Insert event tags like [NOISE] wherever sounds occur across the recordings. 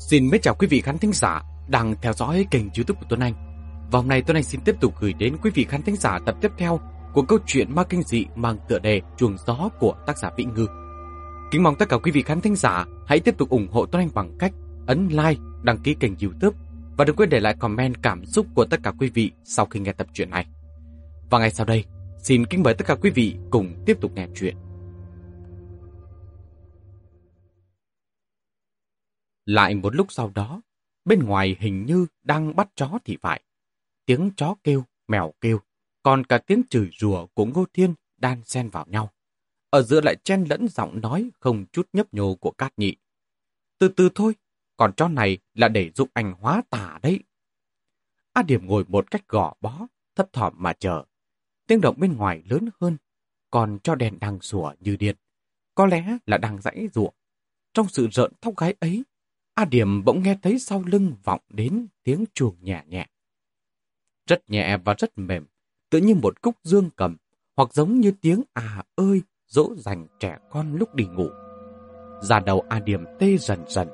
Xin mến chào quý vị khán thính giả đang theo dõi kênh youtube của Tuấn Anh. Và hôm nay Tuấn Anh xin tiếp tục gửi đến quý vị khán thính giả tập tiếp theo của câu chuyện ma kinh dị mang tựa đề Chuồng Gió của tác giả Vĩnh Ngư. Kính mong tất cả quý vị khán thính giả hãy tiếp tục ủng hộ Tuấn Anh bằng cách ấn like, đăng ký kênh youtube và đừng quên để lại comment cảm xúc của tất cả quý vị sau khi nghe tập truyện này. Và ngay sau đây, xin kính mời tất cả quý vị cùng tiếp tục nghe chuyện. Lại một lúc sau đó, bên ngoài hình như đang bắt chó thì phải. Tiếng chó kêu, mèo kêu, còn cả tiếng chửi rủa của Ngô Thiên đan xen vào nhau. Ở giữa lại chen lẫn giọng nói không chút nhấp nhô của Cát Nhị. Từ từ thôi, còn chó này là để giúp anh hóa tả đấy. A Điểm ngồi một cách gò bó, thấp thỏm mà chờ. Tiếng động bên ngoài lớn hơn, còn cho đèn đang sủa như điện. Có lẽ là đang dãy ruộng. Trong sự rợn tóc gái ấy, A Điểm bỗng nghe thấy sau lưng vọng đến tiếng chuồng nhẹ nhẹ. Rất nhẹ và rất mềm, tự như một cúc dương cầm, hoặc giống như tiếng à ơi dỗ dành trẻ con lúc đi ngủ. Ra đầu A Điểm tê dần dần,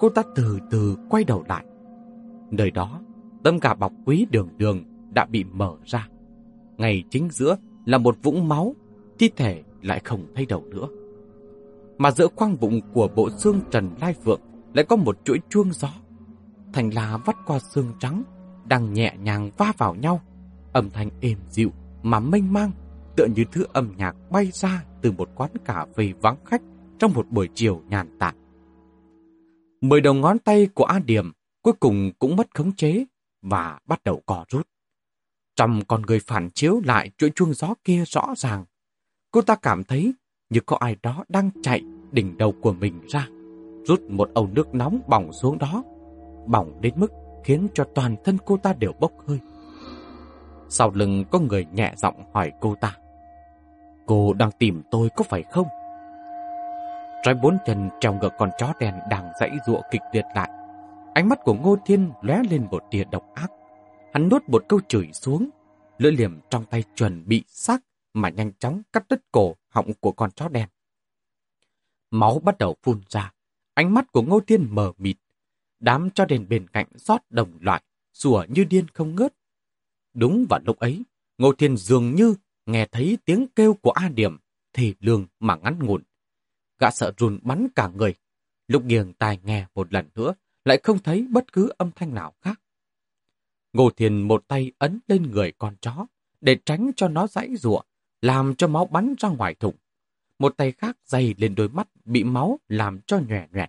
cô ta từ từ quay đầu lại. Nơi đó, tấm gà bọc quý đường đường đã bị mở ra. Ngay chính giữa là một vũng máu, thi thể lại không thấy đầu nữa. Mà giữa khoang bụng của bộ xương Trần Lai Phượng lại có một chuỗi chuông gió. Thành lá vắt qua xương trắng, đang nhẹ nhàng va vào nhau, âm thanh êm dịu mà mênh mang, tựa như thứ âm nhạc bay ra từ một quán cà phê vắng khách trong một buổi chiều nhàn tản. Mười đầu ngón tay của A Điểm cuối cùng cũng mất khống chế và bắt đầu cò rút. Trong con người phản chiếu lại chuỗi chuông gió kia rõ ràng, cô ta cảm thấy như có ai đó đang chạy đỉnh đầu của mình ra rút một ầu nước nóng bỏng xuống đó, bỏng đến mức khiến cho toàn thân cô ta đều bốc hơi. Sau lưng có người nhẹ giọng hỏi cô ta, Cô đang tìm tôi có phải không? Trái bốn chân treo ngược con chó đen đang dãy ruộng kịch liệt lại. Ánh mắt của Ngô Thiên lóe lên một tia độc ác. Hắn nuốt một câu chửi xuống, lưỡi liềm trong tay chuẩn bị xác mà nhanh chóng cắt đứt cổ họng của con chó đen. Máu bắt đầu phun ra, Ánh mắt của Ngô Thiên mờ mịt. Đám cho đèn bên cạnh rót đồng loại, sủa như điên không ngớt. Đúng vào lúc ấy, Ngô Thiên dường như nghe thấy tiếng kêu của A Điểm, thì lương mà ngắn ngủn. Gã sợ run bắn cả người. Lúc nghiêng tai nghe một lần nữa, lại không thấy bất cứ âm thanh nào khác. Ngô Thiên một tay ấn lên người con chó, để tránh cho nó dãy rụa, làm cho máu bắn ra ngoài thùng một tay khác dày lên đôi mắt bị máu làm cho nhòe nhòe.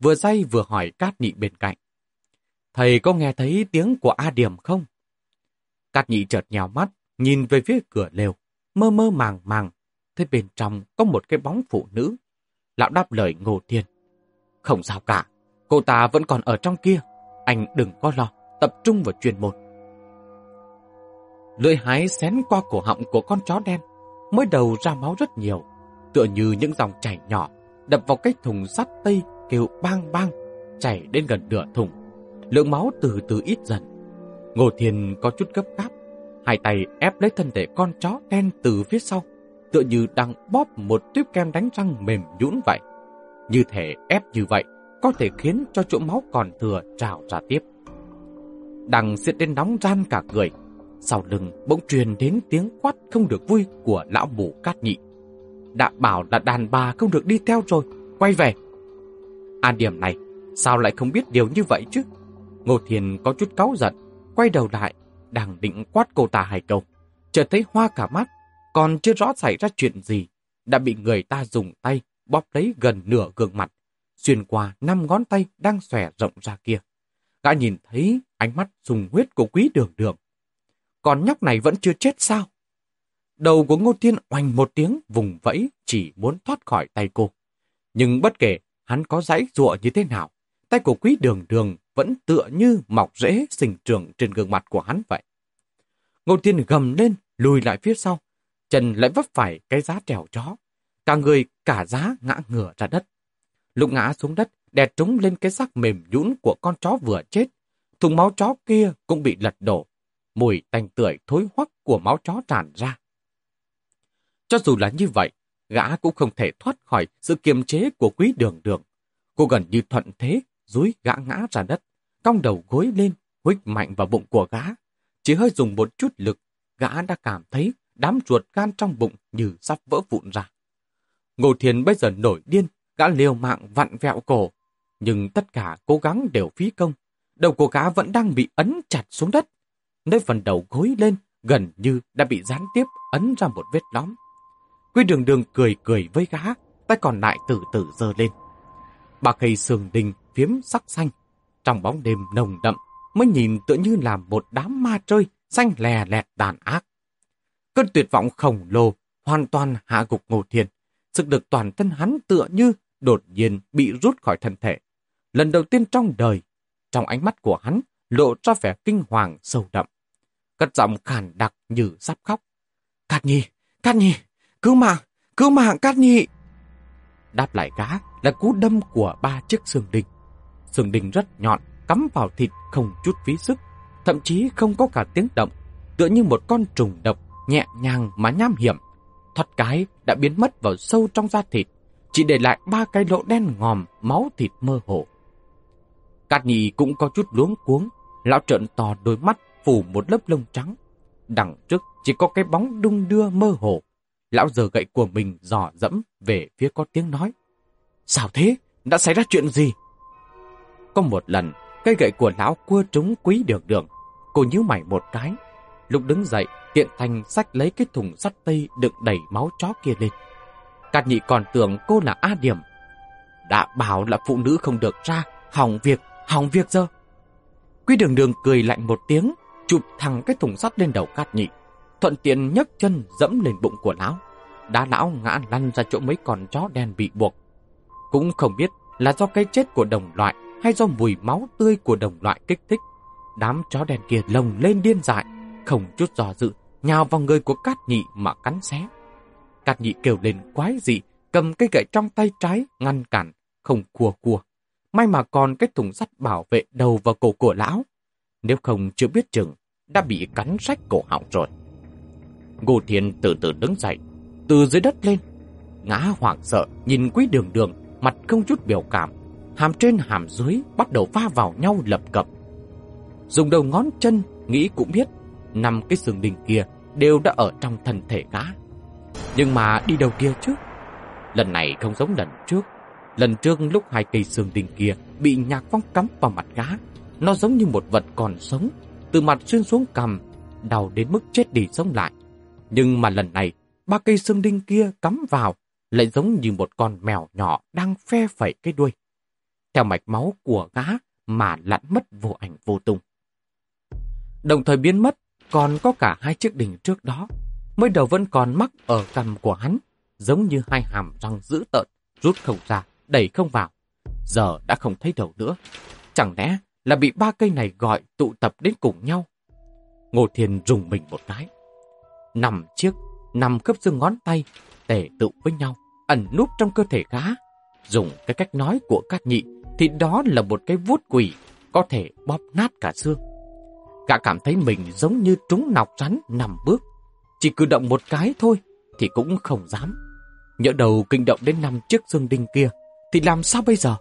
Vừa dây vừa hỏi Cát Nhị bên cạnh. Thầy có nghe thấy tiếng của A Điểm không? Cát Nhị chợt nhào mắt, nhìn về phía cửa lều, mơ mơ màng màng, thấy bên trong có một cái bóng phụ nữ. Lão đáp lời Ngô Thiên. Không sao cả, cô ta vẫn còn ở trong kia. Anh đừng có lo, tập trung vào chuyên môn. Lưỡi hái xén qua cổ họng của con chó đen, mới đầu ra máu rất nhiều, tựa như những dòng chảy nhỏ, đập vào cái thùng sắt tây kêu bang bang, chảy đến gần nửa thùng. Lượng máu từ từ ít dần. Ngô Thiên có chút gấp gáp, hai tay ép lấy thân thể con chó đen từ phía sau, tựa như đang bóp một tuyếp kem đánh răng mềm nhũn vậy. Như thể ép như vậy, có thể khiến cho chỗ máu còn thừa trào ra tiếp. Đằng siết đến nóng ran cả người, sau lưng bỗng truyền đến tiếng quát không được vui của lão mù cát nhị. Đã bảo là đàn bà không được đi theo rồi, quay về. An điểm này, sao lại không biết điều như vậy chứ? Ngô Thiền có chút cáu giận, quay đầu lại, đang định quát cô ta hai câu. Chợt thấy hoa cả mắt, còn chưa rõ xảy ra chuyện gì, đã bị người ta dùng tay bóp lấy gần nửa gương mặt, xuyên qua năm ngón tay đang xòe rộng ra kia. Gã nhìn thấy ánh mắt sùng huyết của quý đường đường. Còn nhóc này vẫn chưa chết sao? Đầu của Ngô Thiên oanh một tiếng vùng vẫy chỉ muốn thoát khỏi tay cô. Nhưng bất kể hắn có giãy giụa như thế nào, tay của quý đường đường vẫn tựa như mọc rễ sinh trưởng trên gương mặt của hắn vậy. Ngô Thiên gầm lên, lùi lại phía sau, chân lại vấp phải cái giá trèo chó. Cả người cả giá ngã ngửa ra đất. Lúc ngã xuống đất, đè trúng lên cái xác mềm nhũn của con chó vừa chết. Thùng máu chó kia cũng bị lật đổ. Mùi tanh tưởi thối hoắc của máu chó tràn ra. Cho dù là như vậy, gã cũng không thể thoát khỏi sự kiềm chế của quý đường đường. Cô gần như thuận thế, dúi gã ngã ra đất, cong đầu gối lên, huých mạnh vào bụng của gã. Chỉ hơi dùng một chút lực, gã đã cảm thấy đám ruột gan trong bụng như sắp vỡ vụn ra. Ngô Thiền bây giờ nổi điên, gã liều mạng vặn vẹo cổ. Nhưng tất cả cố gắng đều phí công. Đầu của gã vẫn đang bị ấn chặt xuống đất. Nơi phần đầu gối lên, gần như đã bị gián tiếp ấn ra một vết lõm. Quy đường đường cười cười với gã, tay còn lại từ từ dơ lên. Ba cây sườn đình phiếm sắc xanh, trong bóng đêm nồng đậm, mới nhìn tựa như là một đám ma trơi xanh lè lẹt đàn ác. Cơn tuyệt vọng khổng lồ hoàn toàn hạ gục Ngô Thiên. Sức lực toàn thân hắn tựa như đột nhiên bị rút khỏi thân thể. Lần đầu tiên trong đời, trong ánh mắt của hắn lộ ra vẻ kinh hoàng sâu đậm. Cất giọng khàn đặc như sắp khóc. Cát nhi, Cát nhi, cứu mạng, cứu mạng Cát nhị Đáp lại gã là cú đâm của ba chiếc xương đinh. Xương đinh rất nhọn, cắm vào thịt không chút phí sức, thậm chí không có cả tiếng động, tựa như một con trùng độc nhẹ nhàng mà nham hiểm. Thoát cái đã biến mất vào sâu trong da thịt, chỉ để lại ba cái lỗ đen ngòm, máu thịt mơ hồ. Cát nhị cũng có chút luống cuống, lão trợn to đôi mắt phủ một lớp lông trắng. Đằng trước chỉ có cái bóng đung đưa mơ hồ. Lão giờ gậy của mình dò dẫm về phía có tiếng nói. Sao thế? Đã xảy ra chuyện gì? Có một lần, cây gậy của lão cua trúng quý đường đường. Cô nhíu mày một cái. Lúc đứng dậy, tiện thành sách lấy cái thùng sắt tây đựng đầy máu chó kia lên. Cát nhị còn tưởng cô là A Điểm. Đã bảo là phụ nữ không được ra, hỏng việc, hỏng việc giờ. Quý đường đường cười lạnh một tiếng, chụp thẳng cái thùng sắt lên đầu cát nhị. Thuận tiện nhấc chân dẫm lên bụng của lão. Đá lão ngã lăn ra chỗ mấy con chó đen bị buộc. Cũng không biết là do cái chết của đồng loại hay do mùi máu tươi của đồng loại kích thích. Đám chó đen kia lồng lên điên dại, không chút do dự, nhào vào người của cát nhị mà cắn xé. Cát nhị kêu lên quái dị, cầm cây gậy trong tay trái ngăn cản, không cua cua. May mà còn cái thùng sắt bảo vệ đầu và cổ của lão. Nếu không chưa biết chừng, đã bị cắn rách cổ họng rồi. Ngô Thiên từ từ đứng dậy, từ dưới đất lên. Ngã hoảng sợ, nhìn quý đường đường, mặt không chút biểu cảm. Hàm trên hàm dưới bắt đầu va vào nhau lập cập. Dùng đầu ngón chân, nghĩ cũng biết, năm cái xương đình kia đều đã ở trong thân thể gã. Nhưng mà đi đâu kia trước? Lần này không giống lần trước. Lần trước lúc hai cây xương đình kia bị nhạc phong cắm vào mặt gã, nó giống như một vật còn sống, từ mặt xuyên xuống cằm, đau đến mức chết đi sống lại. Nhưng mà lần này, ba cây xương đinh kia cắm vào, lại giống như một con mèo nhỏ đang phe phẩy cái đuôi. Theo mạch máu của gã mà lặn mất vô ảnh vô tung. Đồng thời biến mất, còn có cả hai chiếc đỉnh trước đó. Mới đầu vẫn còn mắc ở cằm của hắn, giống như hai hàm răng dữ tợn, rút không ra, đẩy không vào. Giờ đã không thấy đầu nữa. Chẳng lẽ là bị ba cây này gọi tụ tập đến cùng nhau? Ngô Thiên rùng mình một cái. Nằm chiếc, nằm khớp xương ngón tay, tề tụ với nhau, ẩn núp trong cơ thể gã. Dùng cái cách nói của các nhị thì đó là một cái vuốt quỷ, có thể bóp nát cả xương. Gã cảm thấy mình giống như trúng nọc rắn nằm bước. Chỉ cử động một cái thôi thì cũng không dám. Nhỡ đầu kinh động đến năm chiếc xương đinh kia thì làm sao bây giờ?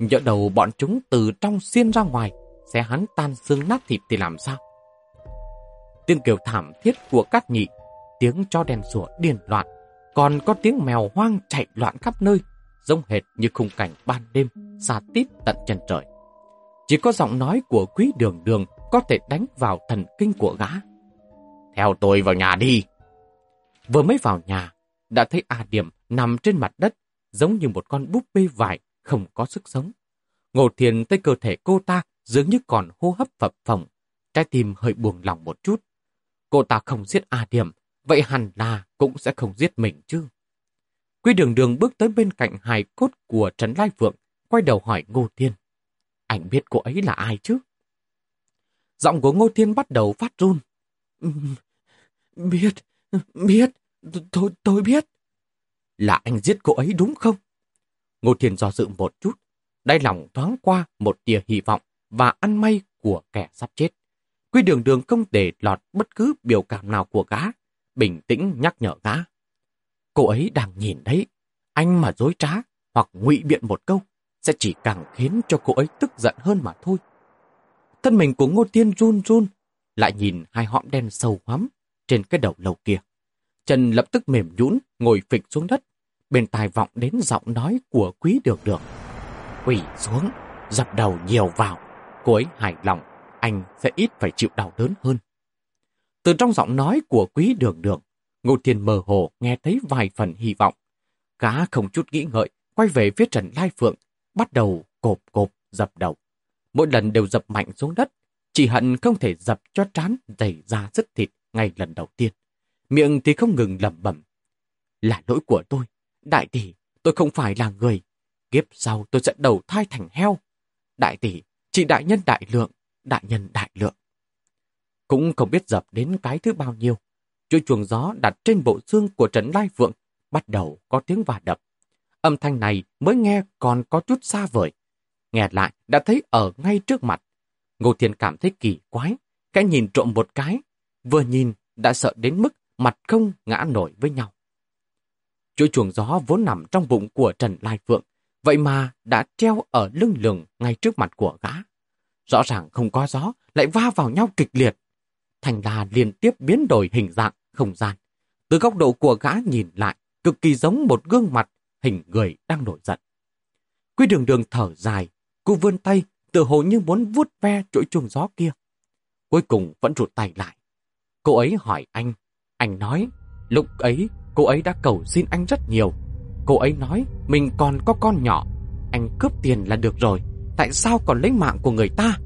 Nhỡ đầu bọn chúng từ trong xiên ra ngoài sẽ hắn tan xương nát thịt thì làm sao? Tiếng kêu thảm thiết của các nhị, tiếng cho đèn sủa điên loạn, còn có tiếng mèo hoang chạy loạn khắp nơi, giống hệt như khung cảnh ban đêm, xa tít tận chân trời. Chỉ có giọng nói của quý đường đường có thể đánh vào thần kinh của gã. Theo tôi vào nhà đi. Vừa mới vào nhà, đã thấy A Điểm nằm trên mặt đất, giống như một con búp bê vải không có sức sống. Ngô Thiền thấy cơ thể cô ta dường như còn hô hấp phập phồng, trái tim hơi buồn lòng một chút. Cô ta không giết A Điểm, vậy hẳn là cũng sẽ không giết mình chứ. Quy đường đường bước tới bên cạnh hài cốt của Trấn Lai Phượng, quay đầu hỏi Ngô Thiên. Anh biết cô ấy là ai chứ? Giọng của Ngô Thiên bắt đầu phát run. Biết, biết, tôi, tôi biết. Là anh giết cô ấy đúng không? Ngô Thiên do dự một chút, đáy lòng thoáng qua một tia hy vọng và ăn may của kẻ sắp chết. Quy đường đường không để lọt bất cứ biểu cảm nào của gã, bình tĩnh nhắc nhở gã. Cô ấy đang nhìn đấy, anh mà dối trá hoặc ngụy biện một câu, sẽ chỉ càng khiến cho cô ấy tức giận hơn mà thôi. Thân mình của Ngô Tiên run run, lại nhìn hai hõm đen sâu hoắm trên cái đầu lầu kia. Chân lập tức mềm nhũn ngồi phịch xuống đất, bên tai vọng đến giọng nói của quý Đường Đường, Quỷ xuống, dập đầu nhiều vào, cô ấy hài lòng, anh sẽ ít phải chịu đau đớn hơn. Từ trong giọng nói của quý đường đường, Ngô Thiên mơ hồ nghe thấy vài phần hy vọng. Cá không chút nghĩ ngợi, quay về phía Trần Lai Phượng, bắt đầu cộp cộp dập đầu. Mỗi lần đều dập mạnh xuống đất, chỉ hận không thể dập cho trán dày ra rất thịt ngay lần đầu tiên. Miệng thì không ngừng lẩm bẩm. Là lỗi của tôi, đại tỷ, tôi không phải là người. Kiếp sau tôi sẽ đầu thai thành heo. Đại tỷ, chị đại nhân đại lượng, đại nhân đại lượng. Cũng không biết dập đến cái thứ bao nhiêu. Chuỗi chuồng gió đặt trên bộ xương của Trần Lai Phượng bắt đầu có tiếng và đập. Âm thanh này mới nghe còn có chút xa vời. Nghe lại đã thấy ở ngay trước mặt. Ngô Thiên cảm thấy kỳ quái, cái nhìn trộm một cái. Vừa nhìn đã sợ đến mức mặt không ngã nổi với nhau. Chuỗi chuồng gió vốn nằm trong bụng của Trần Lai Phượng, vậy mà đã treo ở lưng lường ngay trước mặt của gã. Rõ ràng không có gió, lại va vào nhau kịch liệt. Thành la liên tiếp biến đổi hình dạng, không gian. Từ góc độ của gã nhìn lại, cực kỳ giống một gương mặt, hình người đang nổi giận. Quy đường đường thở dài, cô vươn tay, tự hồ như muốn vuốt ve chuỗi chuông gió kia. Cuối cùng vẫn rụt tay lại. Cô ấy hỏi anh, anh nói, lúc ấy cô ấy đã cầu xin anh rất nhiều. Cô ấy nói mình còn có con nhỏ, anh cướp tiền là được rồi, tại sao còn lấy mạng của người ta?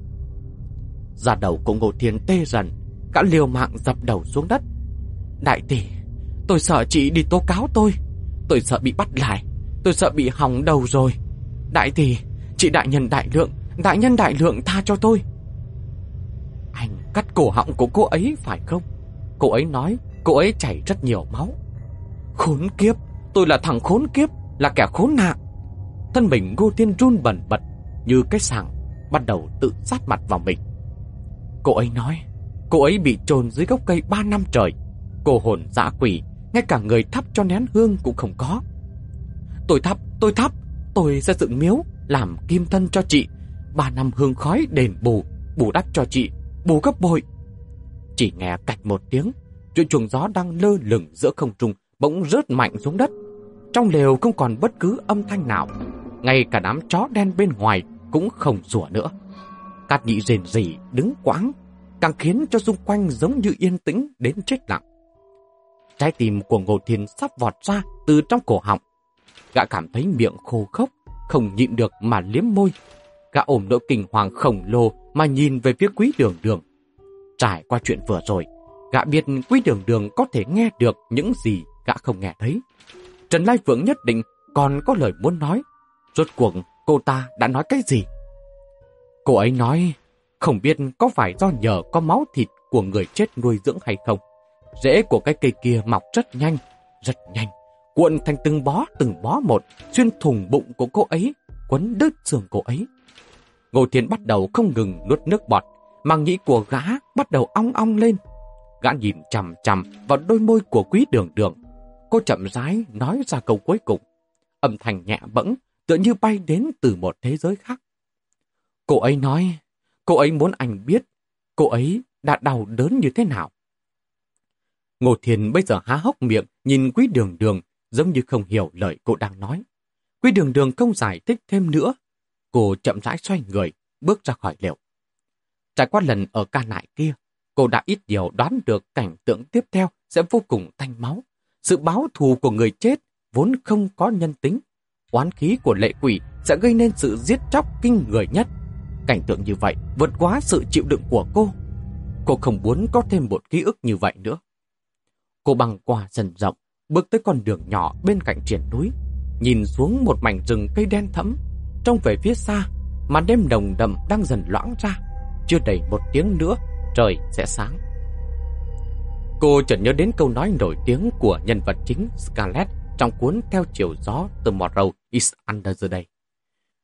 Ra đầu của Ngô Thiên tê dần, cả liều mạng dập đầu xuống đất. Đại tỷ, tôi sợ chị đi tố cáo tôi, tôi sợ bị bắt lại, tôi sợ bị hỏng đầu rồi. Đại tỷ, chị đại nhân đại lượng, đại nhân đại lượng tha cho tôi. Anh cắt cổ họng của cô ấy phải không? Cô ấy nói cô ấy chảy rất nhiều máu. Khốn kiếp, tôi là thằng khốn kiếp, là kẻ khốn nạn. Thân mình Ngô Thiên run bẩn bật như cái sàng bắt đầu tự sát mặt vào mình. Cô ấy nói, cô ấy bị chôn dưới gốc cây ba năm trời. Cô hồn dã quỷ, ngay cả người thắp cho nén hương cũng không có. Tôi thắp, tôi thắp, tôi sẽ dựng miếu, làm kim thân cho chị. Ba năm hương khói đền bù, bù đắp cho chị, bù gấp bội. Chỉ nghe cạch một tiếng, chuỗi chuồng gió đang lơ lửng giữa không trung bỗng rớt mạnh xuống đất. Trong lều không còn bất cứ âm thanh nào. Ngay cả đám chó đen bên ngoài cũng không rủa nữa. Cát nhị rền rỉ đứng quãng, càng khiến cho xung quanh giống như yên tĩnh đến chết lặng. Trái tim của Ngô Thiên sắp vọt ra từ trong cổ họng. Gã cảm thấy miệng khô khốc, không nhịn được mà liếm môi. Gã ôm nỗi kinh hoàng khổng lồ mà nhìn về phía quý đường đường. Trải qua chuyện vừa rồi, gã biết quý đường đường có thể nghe được những gì gã không nghe thấy. Trần Lai Phượng nhất định còn có lời muốn nói. Rốt cuộc cô ta đã nói cái gì? Cô ấy nói, không biết có phải do nhờ có máu thịt của người chết nuôi dưỡng hay không. Rễ của cái cây kia mọc rất nhanh, rất nhanh, cuộn thành từng bó từng bó một, xuyên thùng bụng của cô ấy, quấn đứt xương cô ấy. Ngô Thiên bắt đầu không ngừng nuốt nước bọt, màng nhĩ của gã bắt đầu ong ong lên. Gã nhìn chằm chằm vào đôi môi của quý đường đường. Cô chậm rãi nói ra câu cuối cùng. Âm thanh nhẹ bẫng, tựa như bay đến từ một thế giới khác. Cô ấy nói, cô ấy muốn anh biết, cô ấy đã đau đớn như thế nào. Ngô thiền bây giờ há hốc miệng, nhìn quý đường đường, giống như không hiểu lời cô đang nói. Quý đường đường không giải thích thêm nữa. Cô chậm rãi xoay người, bước ra khỏi lều. Trải qua lần ở ca nại kia, cô đã ít nhiều đoán được cảnh tượng tiếp theo sẽ vô cùng thanh máu. Sự báo thù của người chết vốn không có nhân tính. Oán khí của lệ quỷ sẽ gây nên sự giết chóc kinh người nhất. Cảnh tượng như vậy vượt quá sự chịu đựng của cô. Cô không muốn có thêm một ký ức như vậy nữa. Cô băng qua sân rộng, bước tới con đường nhỏ bên cạnh triển núi, nhìn xuống một mảnh rừng cây đen thẫm, trông về phía xa, màn đêm đồng đậm đang dần loãng ra. Chưa đầy một tiếng nữa, trời sẽ sáng. Cô chợt nhớ đến câu nói nổi tiếng của nhân vật chính Scarlett trong cuốn Theo chiều gió từ Tomorrow is Under the Day.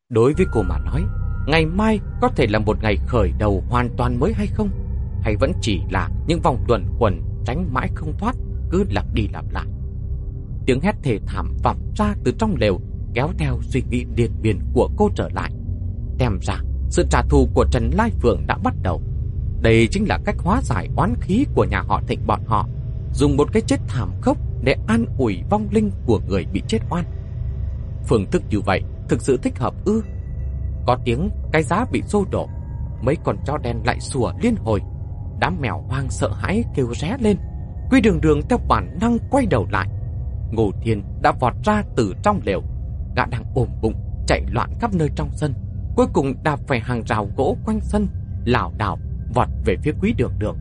Đối với cô mà nói, ngày mai có thể là một ngày khởi đầu hoàn toàn mới hay không? Hay vẫn chỉ là những vòng luẩn quẩn tránh mãi không thoát, cứ lặp đi lặp lại. Tiếng hét thề thảm vọng ra từ trong lều, kéo theo suy nghĩ điên biên của cô trở lại. Xem ra, sự trả thù của Trần Lai Phượng đã bắt đầu. Đây chính là cách hóa giải oán khí của nhà họ thịnh bọn họ, dùng một cái chết thảm khốc để an ủi vong linh của người bị chết oan. Phương thức như vậy thực sự thích hợp ư. Có tiếng cái giá bị xô đổ, mấy con chó đen lại sủa liên hồi. Đám mèo hoang sợ hãi kêu ré lên. Quy đường đường theo bản năng quay đầu lại. Ngô Thiên đã vọt ra từ trong lều. Gã đang ôm bụng, chạy loạn khắp nơi trong sân. Cuối cùng đạp phải hàng rào gỗ quanh sân, lảo đảo vọt về phía quý đường đường.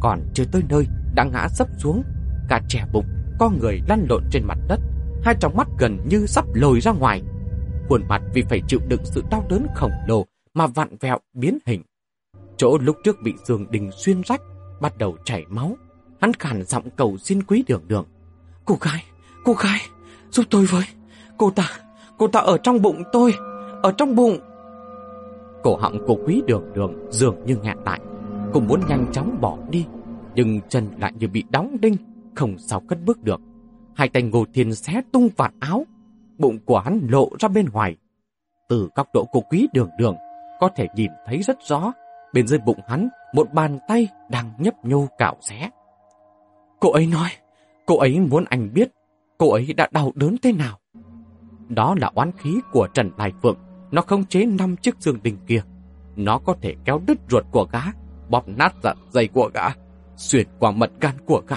Còn chưa tới nơi, đã ngã sấp xuống, cả trẻ bụng, con người lăn lộn trên mặt đất, hai tròng mắt gần như sắp lồi ra ngoài. Khuôn mặt vì phải chịu đựng sự đau đớn khổng lồ mà vặn vẹo biến hình. Chỗ lúc trước bị giường đình xuyên rách, bắt đầu chảy máu. Hắn khàn giọng cầu xin quý đường đường. Cô gái, cô gái, giúp tôi với. Cô ta, cô ta ở trong bụng tôi, ở trong bụng. Cổ họng của quý đường đường dường như ngạn lại. Cô muốn nhanh chóng bỏ đi, nhưng chân lại như bị đóng đinh, không sao cất bước được. Hai tay Ngô Thiên xé tung vạt áo, bụng của hắn lộ ra bên ngoài. Từ góc độ của quý đường đường, có thể nhìn thấy rất rõ, bên dưới bụng hắn một bàn tay đang nhấp nhô cạo xé. Cô ấy nói, cô ấy muốn anh biết cô ấy đã đau đớn thế nào. Đó là oán khí của Trần Lai Phượng, nó không chế năm chiếc xương đình kia. Nó có thể kéo đứt ruột của gã, bóp nát dạ dày của gã, xuyên qua mật gan của gã.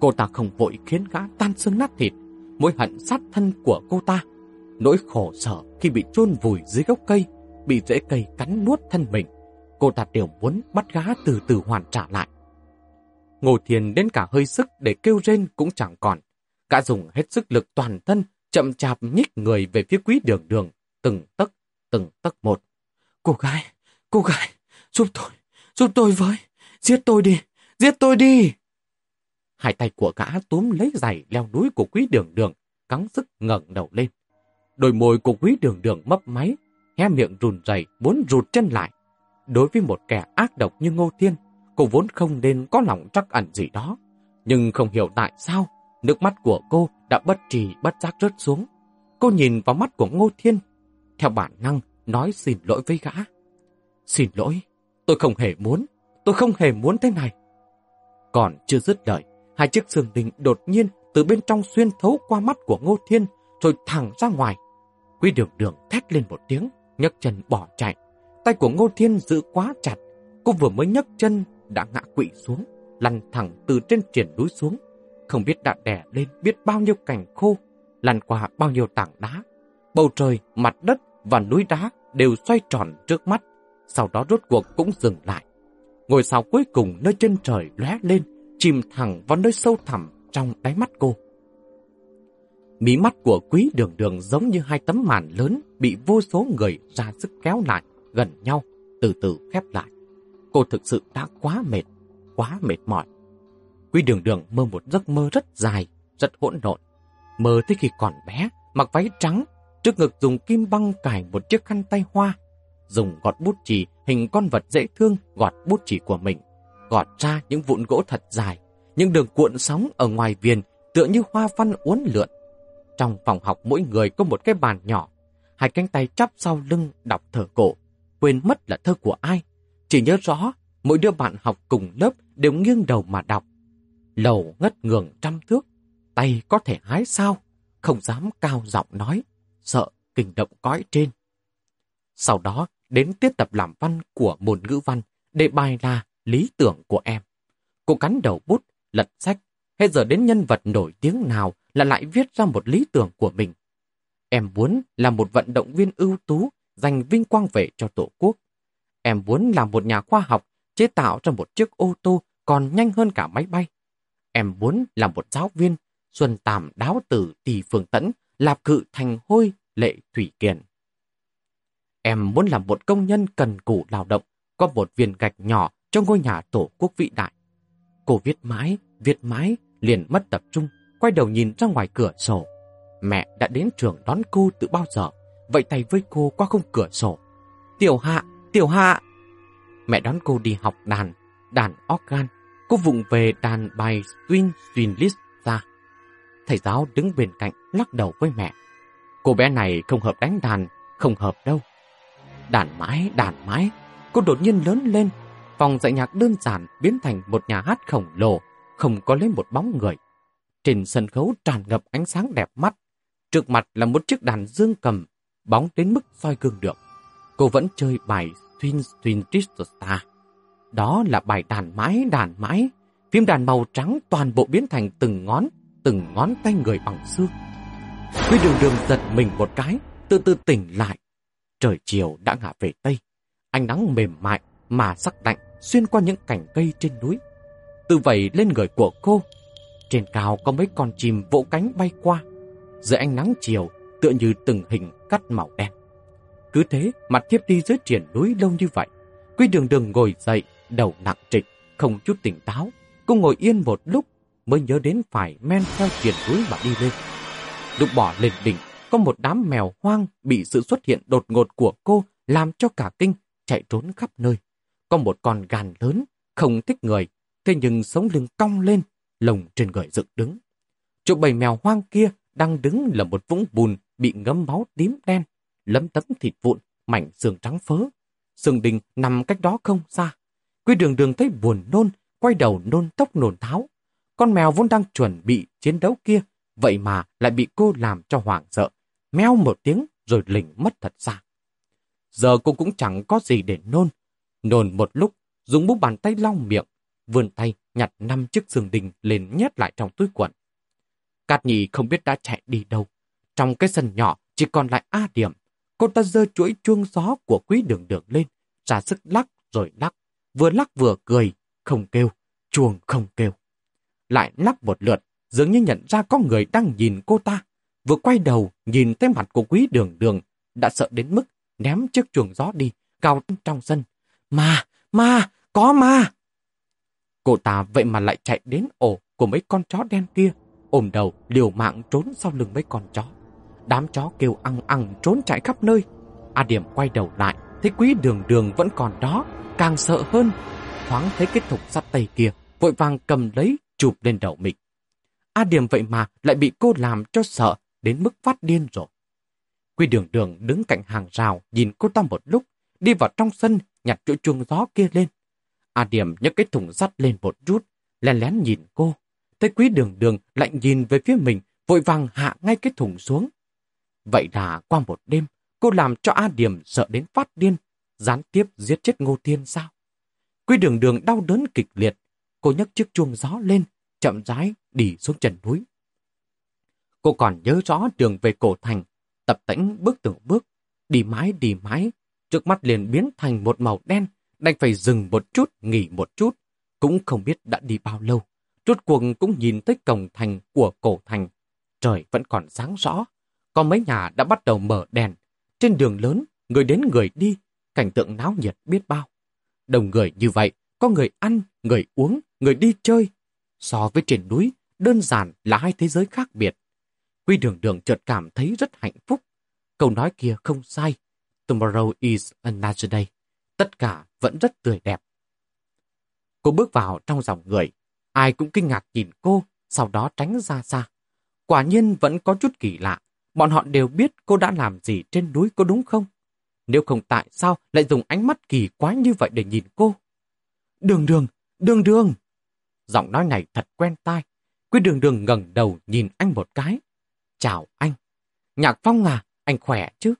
Cô ta không vội khiến gã tan xương nát thịt, mối hận sát thân của cô ta. Nỗi khổ sở khi bị chôn vùi dưới gốc cây, bị rễ cây cắn nuốt thân mình. Cô ta đều muốn bắt gã từ từ hoàn trả lại. Ngô Thiền đến cả hơi sức để kêu rên cũng chẳng còn. Gã dùng hết sức lực toàn thân, chậm chạp nhích người về phía quý đường đường, từng tấc, từng tấc một. Cô gái, cô gái, giúp tôi, giúp tôi với, giết tôi đi, giết tôi đi. Hai tay của gã túm lấy giày leo núi của quý đường đường, cắn sức ngẩng đầu lên. Đôi môi của quý đường đường mấp máy, hé miệng rùn rẩy muốn rụt chân lại. Đối với một kẻ ác độc như Ngô Thiên, cô vốn không nên có lòng trắc ẩn gì đó. Nhưng không hiểu tại sao, nước mắt của cô đã bất trì bất giác rớt xuống. Cô nhìn vào mắt của Ngô Thiên, theo bản năng nói xin lỗi với gã. Xin lỗi, tôi không hề muốn, tôi không hề muốn thế này. Còn chưa dứt lời, hai chiếc xương đình đột nhiên từ bên trong xuyên thấu qua mắt của Ngô Thiên rồi thẳng ra ngoài. Quy đường đường thét lên một tiếng, nhấc chân bỏ chạy. Tay của Ngô Thiên giữ quá chặt, cô vừa mới nhấc chân đã ngã quỵ xuống, lăn thẳng từ trên triển núi xuống. Không biết đã đè lên biết bao nhiêu cành khô, lăn qua bao nhiêu tảng đá. Bầu trời, mặt đất và núi đá đều xoay tròn trước mắt, sau đó rốt cuộc cũng dừng lại. Ngôi sao cuối cùng nơi chân trời lóe lên, chìm thẳng vào nơi sâu thẳm trong đáy mắt cô. Mí mắt của quý đường đường giống như hai tấm màn lớn bị vô số người ra sức kéo lại, gần nhau, từ từ khép lại. Cô thực sự đã quá mệt, quá mệt mỏi. Quý đường đường mơ một giấc mơ rất dài, rất hỗn độn. Mơ tới khi còn bé, mặc váy trắng, trước ngực dùng kim băng cài một chiếc khăn tay hoa, dùng gọt bút chì hình con vật dễ thương gọt bút chì của mình, gọt ra những vụn gỗ thật dài, những đường cuộn sóng ở ngoài viền tựa như hoa văn uốn lượn. Trong phòng học mỗi người có một cái bàn nhỏ, hai cánh tay chắp sau lưng đọc thở cổ, quên mất là thơ của ai. Chỉ nhớ rõ, mỗi đứa bạn học cùng lớp đều nghiêng đầu mà đọc. Lầu ngất ngường trăm thước, tay có thể hái sao, không dám cao giọng nói, sợ kinh động cõi trên. Sau đó đến tiết tập làm văn của môn ngữ văn đề bài là lý tưởng của em. Cô cắn đầu bút, lật sách, hết giờ đến nhân vật nổi tiếng nào là lại viết ra một lý tưởng của mình. Em muốn là một vận động viên ưu tú, giành vinh quang về cho Tổ quốc. Em muốn làm một nhà khoa học, chế tạo ra một chiếc ô tô còn nhanh hơn cả máy bay. Em muốn là một giáo viên, xuân tàm đáo tử tỳ phường tẫn, lạp cự thành hôi lệ thủy kiền. Em muốn làm một công nhân cần cù lao động, có một viên gạch nhỏ trong ngôi nhà tổ quốc vĩ đại. Cô viết mãi, viết mãi, liền mất tập trung, quay đầu nhìn ra ngoài cửa sổ. Mẹ đã đến trường đón cô từ bao giờ, vậy tay với cô qua khung cửa sổ. Tiểu hạ, tiểu hạ! Mẹ đón cô đi học đàn, đàn organ. Cô vụng về đàn bài Swin Swing List ra. Thầy giáo đứng bên cạnh lắc đầu với mẹ. Cô bé này không hợp đánh đàn, không hợp đâu. Đàn mãi, đàn mãi, cô đột nhiên lớn lên. Phòng dạy nhạc đơn giản biến thành một nhà hát khổng lồ, không có lấy một bóng người. Trên sân khấu tràn ngập ánh sáng đẹp mắt. Trước mặt là một chiếc đàn dương cầm, bóng đến mức soi gương được. Cô vẫn chơi bài Twin Twin Crystal Star. Đó là bài đàn mãi, đàn mãi. Phim đàn màu trắng toàn bộ biến thành từng ngón, từng ngón tay người bằng xương. Quy đường đường giật mình một cái, từ từ tỉnh lại. Trời chiều đã ngả về Tây. Ánh nắng mềm mại mà sắc lạnh xuyên qua những cành cây trên núi. Từ vậy lên người của cô. Trên cao có mấy con chim vỗ cánh bay qua. Dưới ánh nắng chiều tựa như từng hình cắt màu đen. Cứ thế mặt thiếp đi dưới triển núi lâu như vậy. Quy đường đường ngồi dậy, đầu nặng trịch, không chút tỉnh táo. Cô ngồi yên một lúc mới nhớ đến phải men theo triển núi mà đi lên. Lúc bỏ lên đỉnh, có một đám mèo hoang bị sự xuất hiện đột ngột của cô làm cho cả kinh, chạy trốn khắp nơi. Có một con gàn lớn, không thích người, thế nhưng sống lưng cong lên, lồng trên người dựng đứng. Chỗ bầy mèo hoang kia đang đứng là một vũng bùn bị ngấm máu tím đen, lấm tấm thịt vụn, mảnh xương trắng phớ. Sương đình nằm cách đó không xa. Quy đường đường thấy buồn nôn, quay đầu nôn tốc nôn tháo. Con mèo vốn đang chuẩn bị chiến đấu kia, vậy mà lại bị cô làm cho hoảng sợ. Meo một tiếng rồi lỉnh mất thật xa. Giờ cô cũng chẳng có gì để nôn. Nôn một lúc, dùng bút bàn tay lau miệng, vươn tay nhặt năm chiếc giường đình lên nhét lại trong túi quần. Cát nhị không biết đã chạy đi đâu. Trong cái sân nhỏ chỉ còn lại A điểm. Cô ta giơ chuỗi chuông gió của quý đường đường lên, ra sức lắc rồi lắc, vừa lắc vừa cười, không kêu, chuông không kêu. Lại lắc một lượt, dường như nhận ra có người đang nhìn cô ta. Vừa quay đầu, nhìn thấy mặt của quý đường đường, đã sợ đến mức ném chiếc chuồng gió đi, cao trong sân. Ma, ma, có ma! Cô ta vậy mà lại chạy đến ổ của mấy con chó đen kia, ôm đầu liều mạng trốn sau lưng mấy con chó. Đám chó kêu ăn ăn trốn chạy khắp nơi. A Điểm quay đầu lại, thấy quý đường đường vẫn còn đó, càng sợ hơn. Thoáng thấy cái thục sắt tay kia, vội vàng cầm lấy, chụp lên đầu mình. A Điểm vậy mà lại bị cô làm cho sợ đến mức phát điên rồi. Quy đường đường đứng cạnh hàng rào nhìn cô ta một lúc, đi vào trong sân nhặt chỗ chuông gió kia lên. A Điểm nhấc cái thùng sắt lên một chút, lén lén nhìn cô. Thấy quý đường đường lạnh nhìn về phía mình, vội vàng hạ ngay cái thùng xuống. Vậy là qua một đêm, cô làm cho A Điểm sợ đến phát điên, gián tiếp giết chết Ngô Thiên sao? Quý đường đường đau đớn kịch liệt, cô nhấc chiếc chuông gió lên, chậm rãi đi xuống trần núi. Cô còn nhớ rõ đường về cổ thành, tập tĩnh bước từng bước, đi mãi đi mãi, trước mắt liền biến thành một màu đen, đành phải dừng một chút, nghỉ một chút, cũng không biết đã đi bao lâu. Rốt cuộc cũng nhìn tới cổng thành của cổ thành. Trời vẫn còn sáng rõ, có mấy nhà đã bắt đầu mở đèn. Trên đường lớn, người đến người đi, cảnh tượng náo nhiệt biết bao. Đồng người như vậy, có người ăn, người uống, người đi chơi. So với trên núi, đơn giản là hai thế giới khác biệt. Quy đường đường chợt cảm thấy rất hạnh phúc. Câu nói kia không sai. Tomorrow is another day. Tất cả vẫn rất tươi đẹp. Cô bước vào trong dòng người. Ai cũng kinh ngạc nhìn cô, sau đó tránh ra xa. Quả nhiên vẫn có chút kỳ lạ. Bọn họ đều biết cô đã làm gì trên núi có đúng không? Nếu không tại sao lại dùng ánh mắt kỳ quái như vậy để nhìn cô? Đường đường, đường đường! Giọng nói này thật quen tai. Quy đường đường ngẩng đầu nhìn anh một cái. Chào anh. Nhạc Phong à, anh khỏe chứ?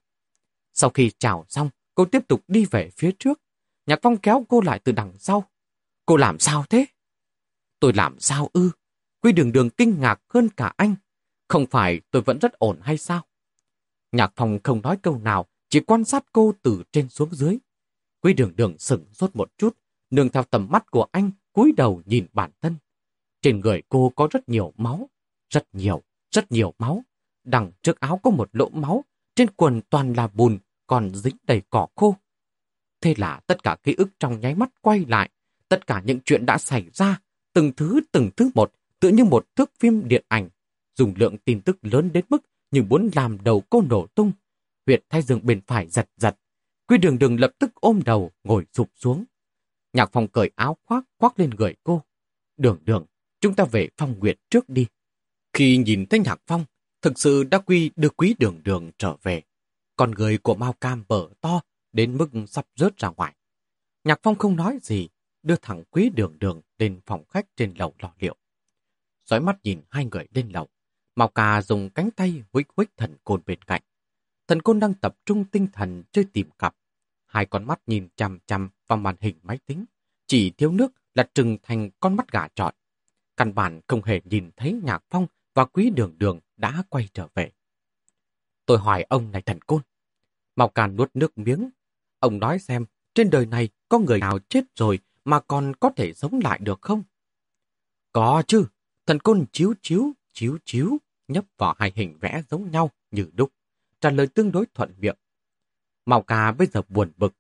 Sau khi chào xong, cô tiếp tục đi về phía trước. Nhạc Phong kéo cô lại từ đằng sau. Cô làm sao thế? Tôi làm sao ư? Quy đường đường kinh ngạc hơn cả anh. Không phải tôi vẫn rất ổn hay sao? Nhạc Phong không nói câu nào, chỉ quan sát cô từ trên xuống dưới. Quy đường đường sửng sốt một chút, nương theo tầm mắt của anh, cúi đầu nhìn bản thân. Trên người cô có rất nhiều máu, rất nhiều, rất nhiều máu. Đằng trước áo có một lỗ máu, trên quần toàn là bùn, còn dính đầy cỏ khô. Thế là tất cả ký ức trong nháy mắt quay lại, tất cả những chuyện đã xảy ra, từng thứ từng thứ một, tự như một thước phim điện ảnh, dùng lượng tin tức lớn đến mức như muốn làm đầu cô nổ tung. Huyệt thay dương bên phải giật giật. Quy đường đường lập tức ôm đầu, ngồi sụp xuống. Nhạc phòng cởi áo khoác, khoác lên người cô. Đường đường, chúng ta về phong nguyệt trước đi. Khi nhìn thấy nhạc phong, thực sự đã quy đưa quý đường đường trở về. Con người của Mao Cam bở to đến mức sắp rớt ra ngoài. Nhạc Phong không nói gì, đưa thẳng quý đường đường lên phòng khách trên lầu lò liệu. Dõi mắt nhìn hai người lên lầu, Mao Ca dùng cánh tay huých huých thần côn bên cạnh. Thần côn đang tập trung tinh thần chơi tìm cặp. Hai con mắt nhìn chằm chằm vào màn hình máy tính. Chỉ thiếu nước là trừng thành con mắt gà trọi. Căn bản không hề nhìn thấy Nhạc Phong và Quý Đường Đường đã quay trở về. Tôi hỏi ông này thần côn. Mao Càn nuốt nước miếng. Ông nói xem, trên đời này có người nào chết rồi mà còn có thể sống lại được không? Có chứ. Thần côn chiếu chiếu, chiếu chiếu, nhấp vào hai hình vẽ giống nhau như đúc. Trả lời tương đối thuận miệng. Mao Cà bây giờ buồn bực.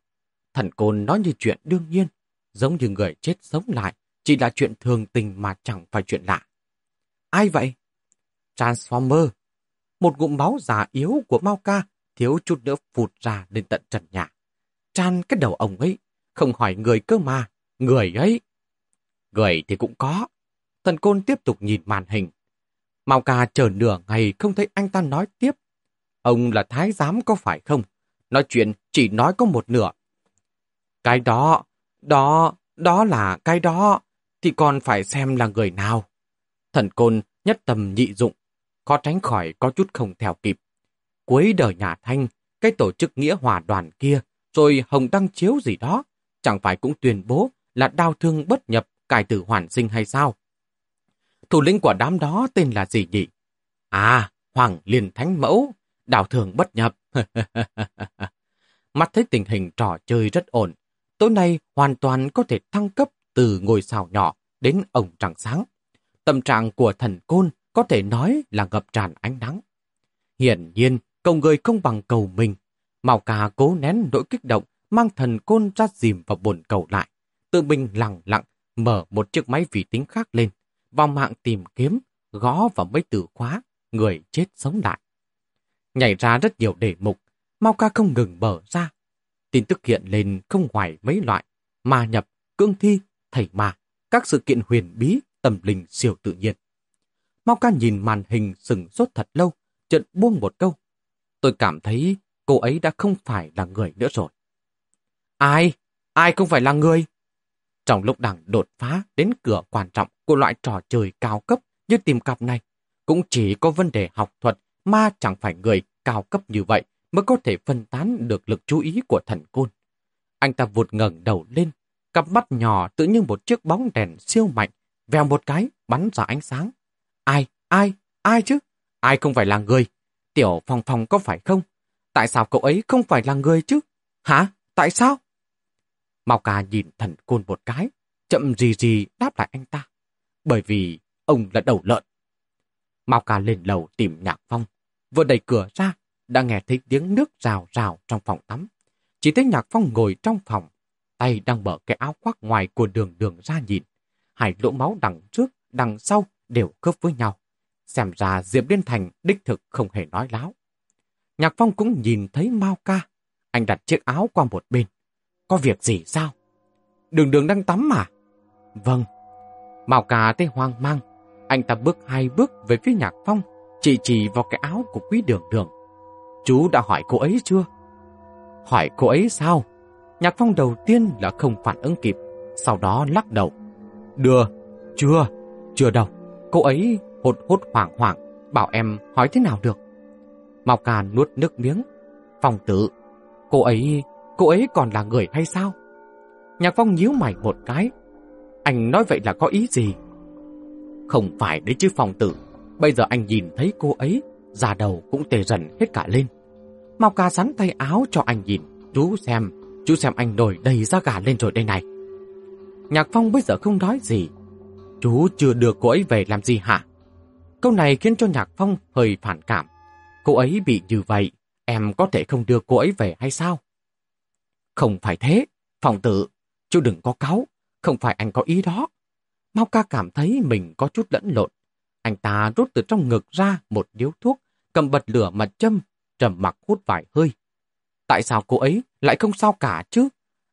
Thần côn nói như chuyện đương nhiên, giống như người chết sống lại, chỉ là chuyện thường tình mà chẳng phải chuyện lạ. Ai vậy? Transformer. Một ngụm máu già yếu của Mao Ca thiếu chút nữa phụt ra lên tận trần nhà. Tràn cái đầu ông ấy, không hỏi người cơ mà, người ấy. Người thì cũng có. Thần côn tiếp tục nhìn màn hình. Mao Ca chờ nửa ngày không thấy anh ta nói tiếp. Ông là thái giám có phải không? Nói chuyện chỉ nói có một nửa. Cái đó, đó, đó là cái đó, thì còn phải xem là người nào. Thần côn nhất tầm nhị dụng, khó tránh khỏi có chút không theo kịp. Cuối đời nhà Thanh, cái tổ chức nghĩa hòa đoàn kia, rồi Hồng Đăng Chiếu gì đó, chẳng phải cũng tuyên bố là đau thương bất nhập, cải tử hoàn sinh hay sao? Thủ lĩnh của đám đó tên là gì nhỉ? À, Hoàng Liên Thánh Mẫu, đào thường bất nhập. [LAUGHS] Mắt thấy tình hình trò chơi rất ổn. Tối nay hoàn toàn có thể thăng cấp từ ngôi sao nhỏ đến ổng trăng sáng. Tâm trạng của thần côn có thể nói là ngập tràn ánh nắng. Hiển nhiên, cầu người không bằng cầu mình. Màu cà cố nén nỗi kích động, mang thần côn ra dìm vào bồn cầu lại. Tự mình lặng lặng, mở một chiếc máy vi tính khác lên, vào mạng tìm kiếm, gõ vào mấy từ khóa, người chết sống lại. Nhảy ra rất nhiều đề mục, Mau ca không ngừng mở ra. Tin tức hiện lên không ngoài mấy loại, ma nhập, cương thi, thầy ma, các sự kiện huyền bí, tâm linh siêu tự nhiên. Mau ca nhìn màn hình sừng sốt thật lâu, chợt buông một câu. Tôi cảm thấy cô ấy đã không phải là người nữa rồi. Ai? Ai không phải là người? Trong lúc đằng đột phá đến cửa quan trọng của loại trò chơi cao cấp như tìm cặp này, cũng chỉ có vấn đề học thuật mà chẳng phải người cao cấp như vậy mới có thể phân tán được lực chú ý của thần côn. Anh ta vụt ngẩng đầu lên, cặp mắt nhỏ tự như một chiếc bóng đèn siêu mạnh, vèo một cái, bắn ra ánh sáng. Ai, ai, ai chứ? Ai không phải là người? Tiểu Phong Phong có phải không? Tại sao cậu ấy không phải là người chứ? Hả? Tại sao? Mao ca nhìn thần côn một cái, chậm gì gì đáp lại anh ta. Bởi vì ông là đầu lợn. Mao ca lên lầu tìm nhạc phong. Vừa đẩy cửa ra, đã nghe thấy tiếng nước rào rào trong phòng tắm. Chỉ thấy nhạc phong ngồi trong phòng, tay đang mở cái áo khoác ngoài của đường đường ra nhìn. Hai lỗ máu đằng trước, đằng sau đều khớp với nhau. Xem ra Diệp Liên Thành đích thực không hề nói láo. Nhạc Phong cũng nhìn thấy Mao ca. Anh đặt chiếc áo qua một bên. Có việc gì sao? Đường đường đang tắm mà. Vâng. Mao ca thấy hoang mang. Anh ta bước hai bước về phía Nhạc Phong, chỉ chỉ vào cái áo của quý đường đường. Chú đã hỏi cô ấy chưa? Hỏi cô ấy sao? Nhạc Phong đầu tiên là không phản ứng kịp, sau đó lắc đầu. Đưa, chưa, chưa đâu. Cô ấy hột hốt hoảng hoảng, bảo em hỏi thế nào được. Mao Càn nuốt nước miếng. Phong tử, cô ấy, cô ấy còn là người hay sao? Nhạc Phong nhíu mày một cái. Anh nói vậy là có ý gì? Không phải đấy chứ Phong tử. Bây giờ anh nhìn thấy cô ấy, già đầu cũng tê dần hết cả lên. Mao ca sắn tay áo cho anh nhìn. Chú xem, chú xem anh nổi đầy da gà lên rồi đây này. Nhạc Phong bây giờ không nói gì. Chú chưa đưa cô ấy về làm gì hả? Câu này khiến cho Nhạc Phong hơi phản cảm. Cô ấy bị như vậy, em có thể không đưa cô ấy về hay sao? Không phải thế, phòng tử, chú đừng có cáu, không phải anh có ý đó. Mau ca cảm thấy mình có chút lẫn lộn. Anh ta rút từ trong ngực ra một điếu thuốc, cầm bật lửa mà châm, trầm mặc hút vài hơi. Tại sao cô ấy lại không sao cả chứ?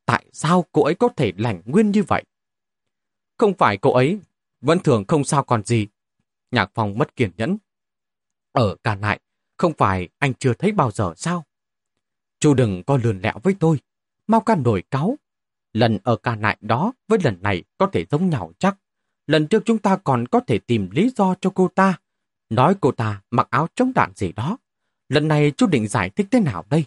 Tại sao cô ấy có thể lành nguyên như vậy? Không phải cô ấy, vẫn thường không sao còn gì. Nhạc phòng mất kiên nhẫn. Ở cả nại, không phải anh chưa thấy bao giờ sao? Chú đừng có lườn lẹo với tôi. Mau ca nổi cáo Lần ở cả nại đó với lần này có thể giống nhau chắc. Lần trước chúng ta còn có thể tìm lý do cho cô ta. Nói cô ta mặc áo chống đạn gì đó. Lần này chú định giải thích thế nào đây?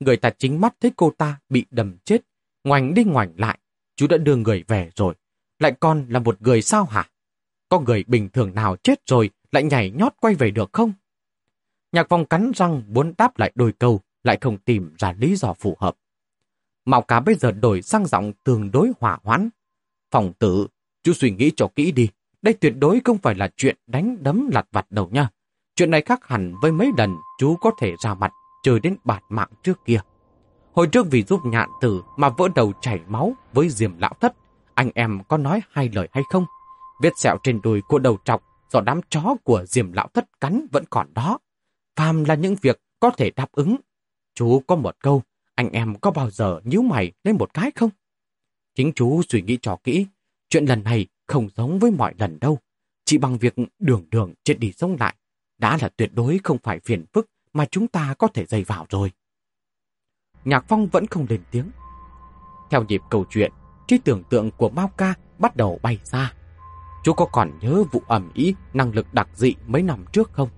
Người ta chính mắt thấy cô ta bị đầm chết. Ngoảnh đi ngoảnh lại. Chú đã đưa người về rồi. Lại còn là một người sao hả? Có người bình thường nào chết rồi lại nhảy nhót quay về được không? Nhạc phong cắn răng muốn đáp lại đôi câu, lại không tìm ra lý do phù hợp. Mạo cá bây giờ đổi sang giọng tương đối hỏa hoãn. Phòng tử, chú suy nghĩ cho kỹ đi. Đây tuyệt đối không phải là chuyện đánh đấm lặt vặt đâu nha. Chuyện này khác hẳn với mấy lần chú có thể ra mặt chơi đến bạt mạng trước kia. Hồi trước vì giúp nhạn tử mà vỡ đầu chảy máu với diềm lão thất, anh em có nói hai lời hay không? Vết sẹo trên đùi của đầu trọc do đám chó của diềm lão thất cắn vẫn còn đó. Phàm là những việc có thể đáp ứng. Chú có một câu, anh em có bao giờ nhíu mày lên một cái không? Chính chú suy nghĩ cho kỹ, chuyện lần này không giống với mọi lần đâu. Chỉ bằng việc đường đường chết đi sống lại, đã là tuyệt đối không phải phiền phức mà chúng ta có thể dây vào rồi. Nhạc Phong vẫn không lên tiếng. Theo nhịp câu chuyện, trí tưởng tượng của Mao Ca bắt đầu bay ra. Chú có còn nhớ vụ ẩm ý năng lực đặc dị mấy năm trước không?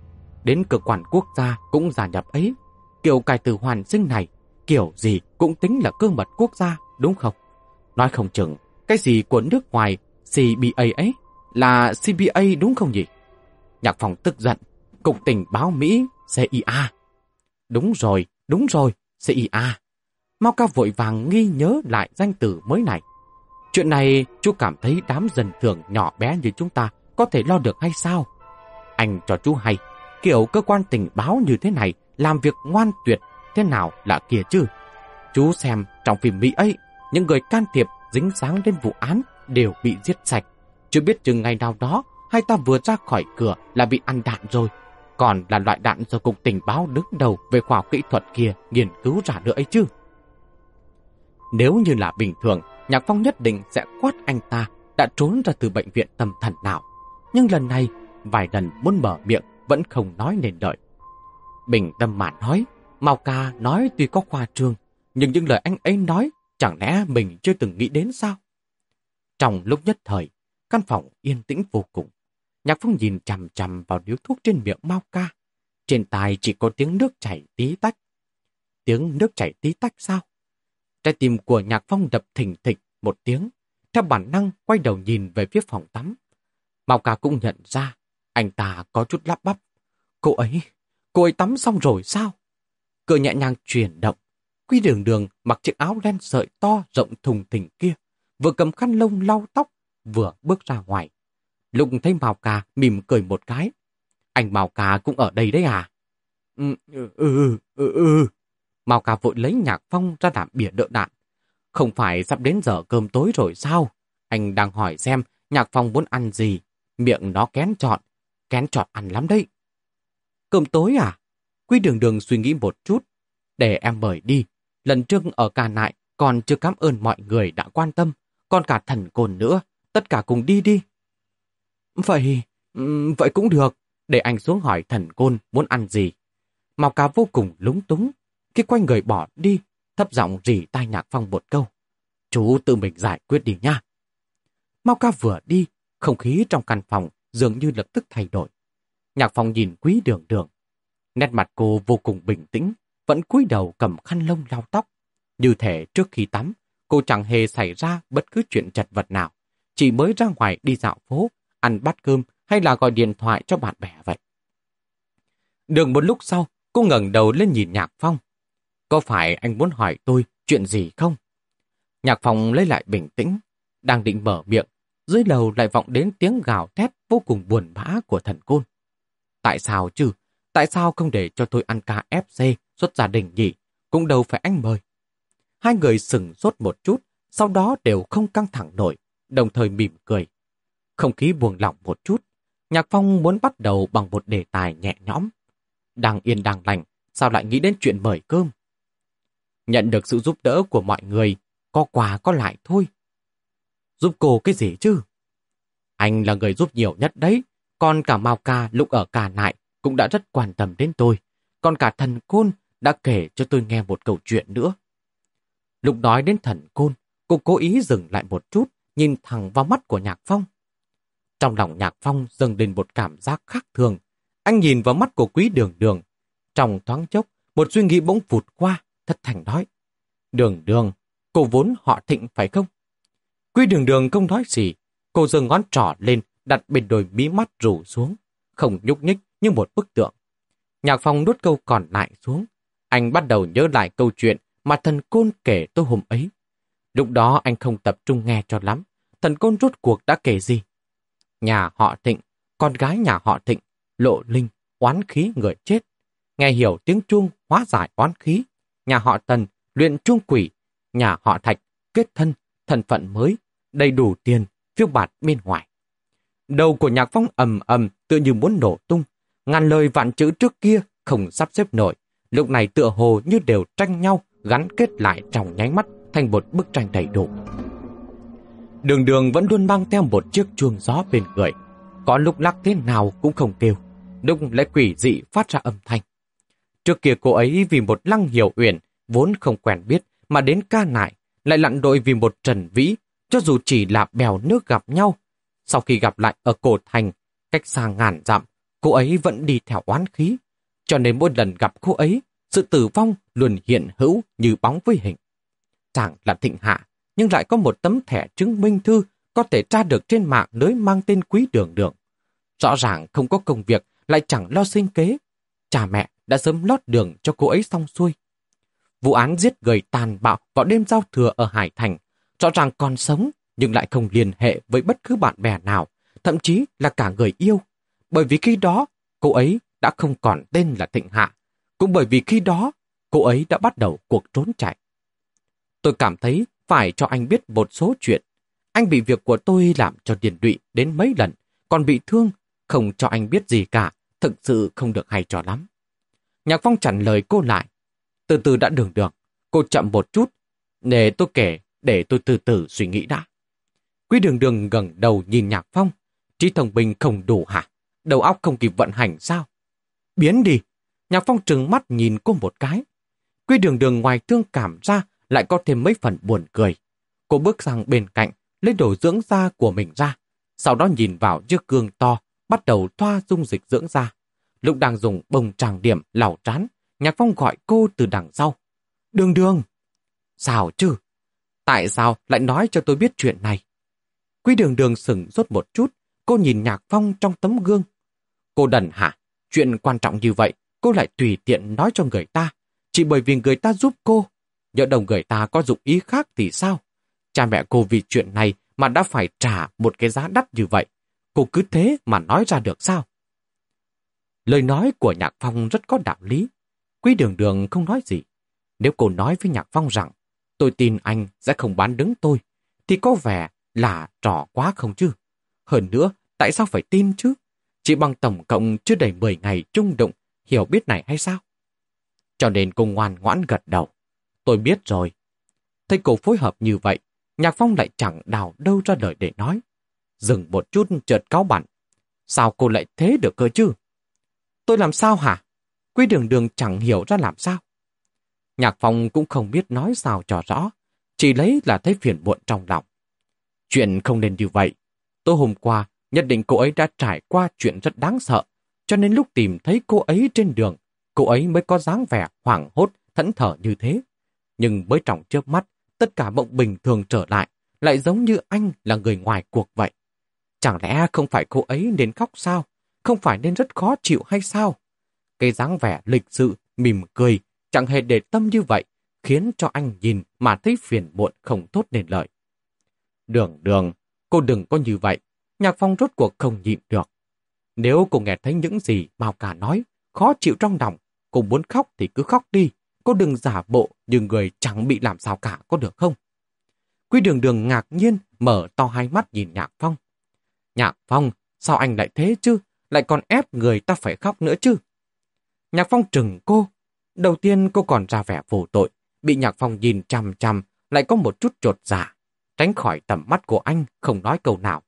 Đến cơ quan quốc gia cũng gia nhập ấy. Kiểu cài từ hoàn sinh này, kiểu gì cũng tính là cơ mật quốc gia, đúng không? Nói không chừng, cái gì của nước ngoài CBA ấy là CBA đúng không nhỉ? Nhạc phòng tức giận, Cục tình báo Mỹ CIA. Đúng rồi, đúng rồi, CIA. Mau ca vội vàng nghi nhớ lại danh từ mới này. Chuyện này chú cảm thấy đám dân thường nhỏ bé như chúng ta có thể lo được hay sao? Anh cho chú hay, kiểu cơ quan tình báo như thế này làm việc ngoan tuyệt thế nào là kia chứ? Chú xem trong phim Mỹ ấy, những người can thiệp dính sáng đến vụ án đều bị giết sạch. Chưa biết chừng ngày nào đó, hai ta vừa ra khỏi cửa là bị ăn đạn rồi. Còn là loại đạn do Cục Tình báo đứng đầu về khoa học kỹ thuật kia nghiên cứu ra nữa ấy chứ. Nếu như là bình thường, Nhạc Phong nhất định sẽ quát anh ta đã trốn ra từ bệnh viện tâm thần nào. Nhưng lần này, vài lần muốn mở miệng vẫn không nói nên đợi. Bình tâm mạn nói, Mao ca nói tuy có khoa trương, nhưng những lời anh ấy nói chẳng lẽ mình chưa từng nghĩ đến sao? Trong lúc nhất thời, căn phòng yên tĩnh vô cùng. Nhạc Phong nhìn chằm chằm vào điếu thuốc trên miệng Mao ca. Trên tai chỉ có tiếng nước chảy tí tách. Tiếng nước chảy tí tách sao? Trái tim của Nhạc Phong đập thình thịch một tiếng. Theo bản năng quay đầu nhìn về phía phòng tắm. Mao ca cũng nhận ra anh ta có chút lắp bắp. Cô ấy, cô ấy tắm xong rồi sao? Cửa nhẹ nhàng chuyển động. Quy đường đường mặc chiếc áo len sợi to rộng thùng thình kia. Vừa cầm khăn lông lau tóc, vừa bước ra ngoài. Lúc thấy Mao ca mỉm cười một cái. Anh Mao ca cũng ở đây đấy à? Ừ, ừ, ừ, ừ. ừ. Mao ca vội lấy nhạc phong ra đảm bìa đỡ đạn. Không phải sắp đến giờ cơm tối rồi sao? Anh đang hỏi xem nhạc phong muốn ăn gì. Miệng nó kén chọn. Kén chọn ăn lắm đấy. Cơm tối à? Quy đường đường suy nghĩ một chút. Để em mời đi. Lần trước ở ca nại còn chưa cảm ơn mọi người đã quan tâm. Còn cả thần cồn nữa. Tất cả cùng đi đi. Vậy... Vậy cũng được. Để anh xuống hỏi thần côn muốn ăn gì. Mao ca vô cùng lúng túng. Khi quay người bỏ đi, thấp giọng rỉ tai nhạc phong một câu. Chú tự mình giải quyết đi nha. mau ca vừa đi, không khí trong căn phòng dường như lập tức thay đổi. Nhạc phong nhìn quý đường đường. Nét mặt cô vô cùng bình tĩnh, vẫn cúi đầu cầm khăn lông lau tóc. Như thể trước khi tắm, cô chẳng hề xảy ra bất cứ chuyện chật vật nào. Chỉ mới ra ngoài đi dạo phố, ăn bát cơm hay là gọi điện thoại cho bạn bè vậy. Đường một lúc sau, cô ngẩng đầu lên nhìn Nhạc Phong. Có phải anh muốn hỏi tôi chuyện gì không? Nhạc Phong lấy lại bình tĩnh, đang định mở miệng, dưới lầu lại vọng đến tiếng gào thét vô cùng buồn bã của thần côn. Tại sao chứ? Tại sao không để cho tôi ăn KFC xuất gia đình nhỉ? Cũng đâu phải anh mời. Hai người sừng sốt một chút, sau đó đều không căng thẳng nổi, đồng thời mỉm cười. Không khí buồn lỏng một chút, Nhạc Phong muốn bắt đầu bằng một đề tài nhẹ nhõm. Đang yên đang lành, sao lại nghĩ đến chuyện mời cơm? Nhận được sự giúp đỡ của mọi người, có quà có lại thôi. Giúp cô cái gì chứ? Anh là người giúp nhiều nhất đấy, còn cả Mao Ca lúc ở cả lại cũng đã rất quan tâm đến tôi, còn cả thần côn đã kể cho tôi nghe một câu chuyện nữa. Lúc nói đến thần côn, cô cố ý dừng lại một chút, nhìn thẳng vào mắt của Nhạc Phong. Trong lòng Nhạc Phong dâng lên một cảm giác khác thường. Anh nhìn vào mắt của quý đường đường. Trong thoáng chốc, một suy nghĩ bỗng vụt qua, thất thành nói. Đường đường, cô vốn họ thịnh phải không? Quý đường đường không nói gì. Cô giơ ngón trỏ lên, đặt bên đôi mí mắt rủ xuống. Không nhúc nhích như một bức tượng. Nhạc Phong nuốt câu còn lại xuống. Anh bắt đầu nhớ lại câu chuyện mà thần côn kể tôi hôm ấy. Lúc đó anh không tập trung nghe cho lắm. Thần côn rốt cuộc đã kể gì? Nhà họ Thịnh, con gái nhà họ Thịnh, lộ linh, oán khí người chết. Nghe hiểu tiếng chuông hóa giải oán khí. Nhà họ Tần, luyện trung quỷ. Nhà họ Thạch, kết thân, thân phận mới, đầy đủ tiền, phiêu bạt bên ngoài. Đầu của nhạc phong ầm ầm tự như muốn nổ tung. Ngàn lời vạn chữ trước kia không sắp xếp nổi. Lúc này tựa hồ như đều tranh nhau gắn kết lại trong nháy mắt thành một bức tranh đầy đủ. Đường đường vẫn luôn mang theo một chiếc chuông gió bên người. Có lúc lắc thế nào cũng không kêu. Lúc lại quỷ dị phát ra âm thanh. Trước kia cô ấy vì một lăng hiểu uyển vốn không quen biết mà đến ca nại lại lặn đội vì một trần vĩ cho dù chỉ là bèo nước gặp nhau. Sau khi gặp lại ở cổ thành cách xa ngàn dặm cô ấy vẫn đi theo oán khí. Cho nên mỗi lần gặp cô ấy sự tử vong luôn hiện hữu như bóng với hình. Chẳng là thịnh hạ, nhưng lại có một tấm thẻ chứng minh thư có thể tra được trên mạng lưới mang tên quý đường đường. Rõ ràng không có công việc, lại chẳng lo sinh kế. Cha mẹ đã sớm lót đường cho cô ấy xong xuôi. Vụ án giết người tàn bạo vào đêm giao thừa ở Hải Thành, rõ ràng còn sống nhưng lại không liên hệ với bất cứ bạn bè nào, thậm chí là cả người yêu. Bởi vì khi đó, cô ấy đã không còn tên là Thịnh Hạ, cũng bởi vì khi đó, cô ấy đã bắt đầu cuộc trốn chạy. Tôi cảm thấy phải cho anh biết một số chuyện. Anh bị việc của tôi làm cho điền đụy đến mấy lần, còn bị thương, không cho anh biết gì cả, thực sự không được hay cho lắm. Nhạc Phong chặn lời cô lại. Từ từ đã đường được, cô chậm một chút, để tôi kể, để tôi từ từ suy nghĩ đã. Quý đường đường gần đầu nhìn Nhạc Phong, trí thông minh không đủ hả? Đầu óc không kịp vận hành sao? Biến đi, Nhạc Phong trừng mắt nhìn cô một cái. Quy đường đường ngoài thương cảm ra lại có thêm mấy phần buồn cười. Cô bước sang bên cạnh, lấy đồ dưỡng da của mình ra. Sau đó nhìn vào chiếc gương to, bắt đầu thoa dung dịch dưỡng da. Lúc đang dùng bông tràng điểm lào trán, Nhạc Phong gọi cô từ đằng sau. Đường đường! Sao chứ? Tại sao lại nói cho tôi biết chuyện này? quý đường đường sừng rốt một chút, cô nhìn Nhạc Phong trong tấm gương. Cô đần hả? Chuyện quan trọng như vậy, cô lại tùy tiện nói cho người ta, chỉ bởi vì người ta giúp cô. Nhỡ đồng người ta có dụng ý khác thì sao? Cha mẹ cô vì chuyện này mà đã phải trả một cái giá đắt như vậy. Cô cứ thế mà nói ra được sao? Lời nói của Nhạc Phong rất có đạo lý. Quý đường đường không nói gì. Nếu cô nói với Nhạc Phong rằng tôi tin anh sẽ không bán đứng tôi, thì có vẻ là trò quá không chứ? Hơn nữa, tại sao phải tin chứ? Chỉ bằng tổng cộng chưa đầy 10 ngày chung đụng hiểu biết này hay sao? Cho nên cô ngoan ngoãn gật đầu. Tôi biết rồi. Thấy cô phối hợp như vậy, Nhạc Phong lại chẳng đào đâu ra lời để nói. Dừng một chút chợt cáo bản. Sao cô lại thế được cơ chứ? Tôi làm sao hả? Quý đường đường chẳng hiểu ra làm sao. Nhạc Phong cũng không biết nói sao cho rõ, chỉ lấy là thấy phiền muộn trong lòng. Chuyện không nên như vậy. tôi hôm qua, nhất định cô ấy đã trải qua chuyện rất đáng sợ, cho nên lúc tìm thấy cô ấy trên đường, cô ấy mới có dáng vẻ hoảng hốt, thẫn thở như thế. Nhưng mới trọng trước mắt, tất cả bỗng bình thường trở lại, lại giống như anh là người ngoài cuộc vậy. Chẳng lẽ không phải cô ấy nên khóc sao? Không phải nên rất khó chịu hay sao? Cái dáng vẻ lịch sự, mỉm cười, chẳng hề để tâm như vậy, khiến cho anh nhìn mà thấy phiền muộn không tốt nên lợi. Đường đường, cô đừng có như vậy. Nhạc phong rốt cuộc không nhịn được. Nếu cô nghe thấy những gì Mao Cả nói, khó chịu trong lòng, cô muốn khóc thì cứ khóc đi, cô đừng giả bộ như người chẳng bị làm sao cả có được không? quý đường đường ngạc nhiên, mở to hai mắt nhìn Nhạc Phong. Nhạc Phong, sao anh lại thế chứ? Lại còn ép người ta phải khóc nữa chứ? Nhạc Phong trừng cô. Đầu tiên cô còn ra vẻ vô tội, bị Nhạc Phong nhìn chằm chằm, lại có một chút trột dạ. Tránh khỏi tầm mắt của anh, không nói câu nào.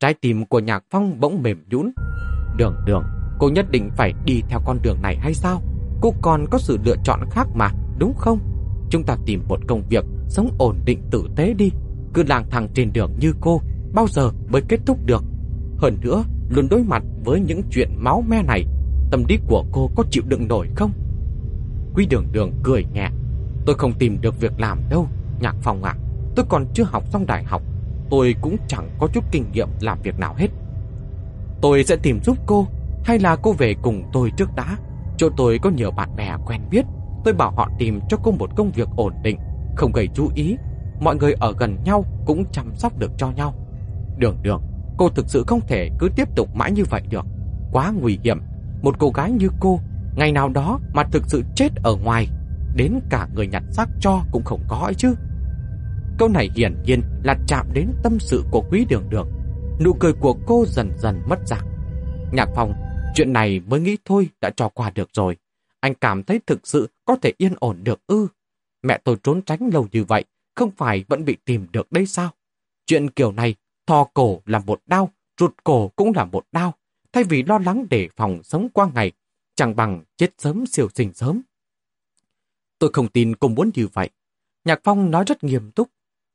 Trái tim của Nhạc Phong bỗng mềm nhũn. Đường đường, Cô nhất định phải đi theo con đường này hay sao? Cô còn có sự lựa chọn khác mà, đúng không? Chúng ta tìm một công việc sống ổn định tử tế đi. Cứ lang thang trên đường như cô, bao giờ mới kết thúc được? Hơn nữa, luôn đối mặt với những chuyện máu me này, tâm lý của cô có chịu đựng nổi không? Quý đường đường cười nhẹ. Tôi không tìm được việc làm đâu, Nhạc phòng ạ. tôi còn chưa học xong đại học. Tôi cũng chẳng có chút kinh nghiệm làm việc nào hết. Tôi sẽ tìm giúp cô, hay là cô về cùng tôi trước đã. Chỗ tôi có nhiều bạn bè quen biết. Tôi bảo họ tìm cho cô một công việc ổn định, không gây chú ý. Mọi người ở gần nhau cũng chăm sóc được cho nhau. Đường đường, cô thực sự không thể cứ tiếp tục mãi như vậy được. Quá nguy hiểm. Một cô gái như cô, ngày nào đó mà thực sự chết ở ngoài, đến cả người nhặt xác cho cũng không có ấy chứ. Câu này hiển nhiên là chạm đến tâm sự của quý đường đường. Nụ cười của cô dần dần mất dạng. Nhạc phòng, chuyện này mới nghĩ thôi đã cho qua được rồi. Anh cảm thấy thực sự có thể yên ổn được ư. Mẹ tôi trốn tránh lâu như vậy, không phải vẫn bị tìm được đây sao? Chuyện kiểu này, thò cổ là một đau, rụt cổ cũng là một đau. Thay vì lo lắng để phòng sống qua ngày, chẳng bằng chết sớm siêu sinh sớm. Tôi không tin cô muốn như vậy. Nhạc Phong nói rất nghiêm túc.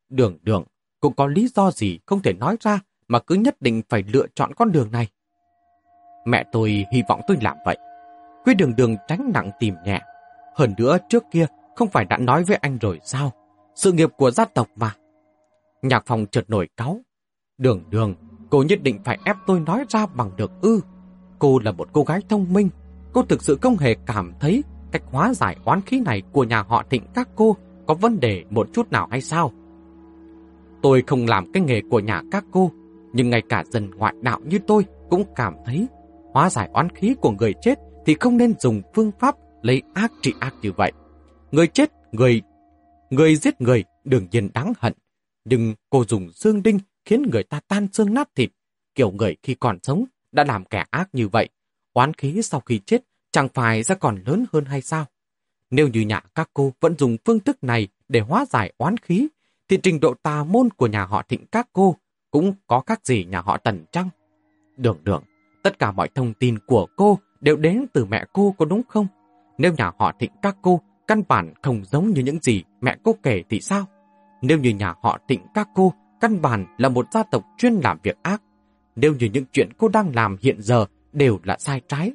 Đường đường, cũng có lý do gì không thể nói ra mà cứ nhất định phải lựa chọn con đường này. Mẹ tôi hy vọng tôi làm vậy. Quy đường đường tránh nặng tìm nhẹ. Hơn nữa trước kia không phải đã nói với anh rồi sao? Sự nghiệp của gia tộc mà. Nhạc phòng chợt nổi cáu. Đường đường, cô nhất định phải ép tôi nói ra bằng được ư. Cô là một cô gái thông minh. Cô thực sự không hề cảm thấy cách hóa giải oán khí này của nhà họ thịnh các cô có vấn đề một chút nào hay sao? Tôi không làm cái nghề của nhà các cô, nhưng ngay cả dân ngoại đạo như tôi cũng cảm thấy hóa giải oán khí của người chết thì không nên dùng phương pháp lấy ác trị ác như vậy. Người chết, người người giết người đương nhiên đáng hận, nhưng cô dùng xương đinh khiến người ta tan xương nát thịt. Kiểu người khi còn sống đã làm kẻ ác như vậy, oán khí sau khi chết chẳng phải sẽ còn lớn hơn hay sao? Nếu như nhà các cô vẫn dùng phương thức này để hóa giải oán khí, thì trình độ tà môn của nhà họ thịnh các cô cũng có khác gì nhà họ tần Trăng Đường đường, tất cả mọi thông tin của cô đều đến từ mẹ cô có đúng không? Nếu nhà họ thịnh các cô căn bản không giống như những gì mẹ cô kể thì sao? Nếu như nhà họ thịnh các cô căn bản là một gia tộc chuyên làm việc ác, nếu như những chuyện cô đang làm hiện giờ đều là sai trái,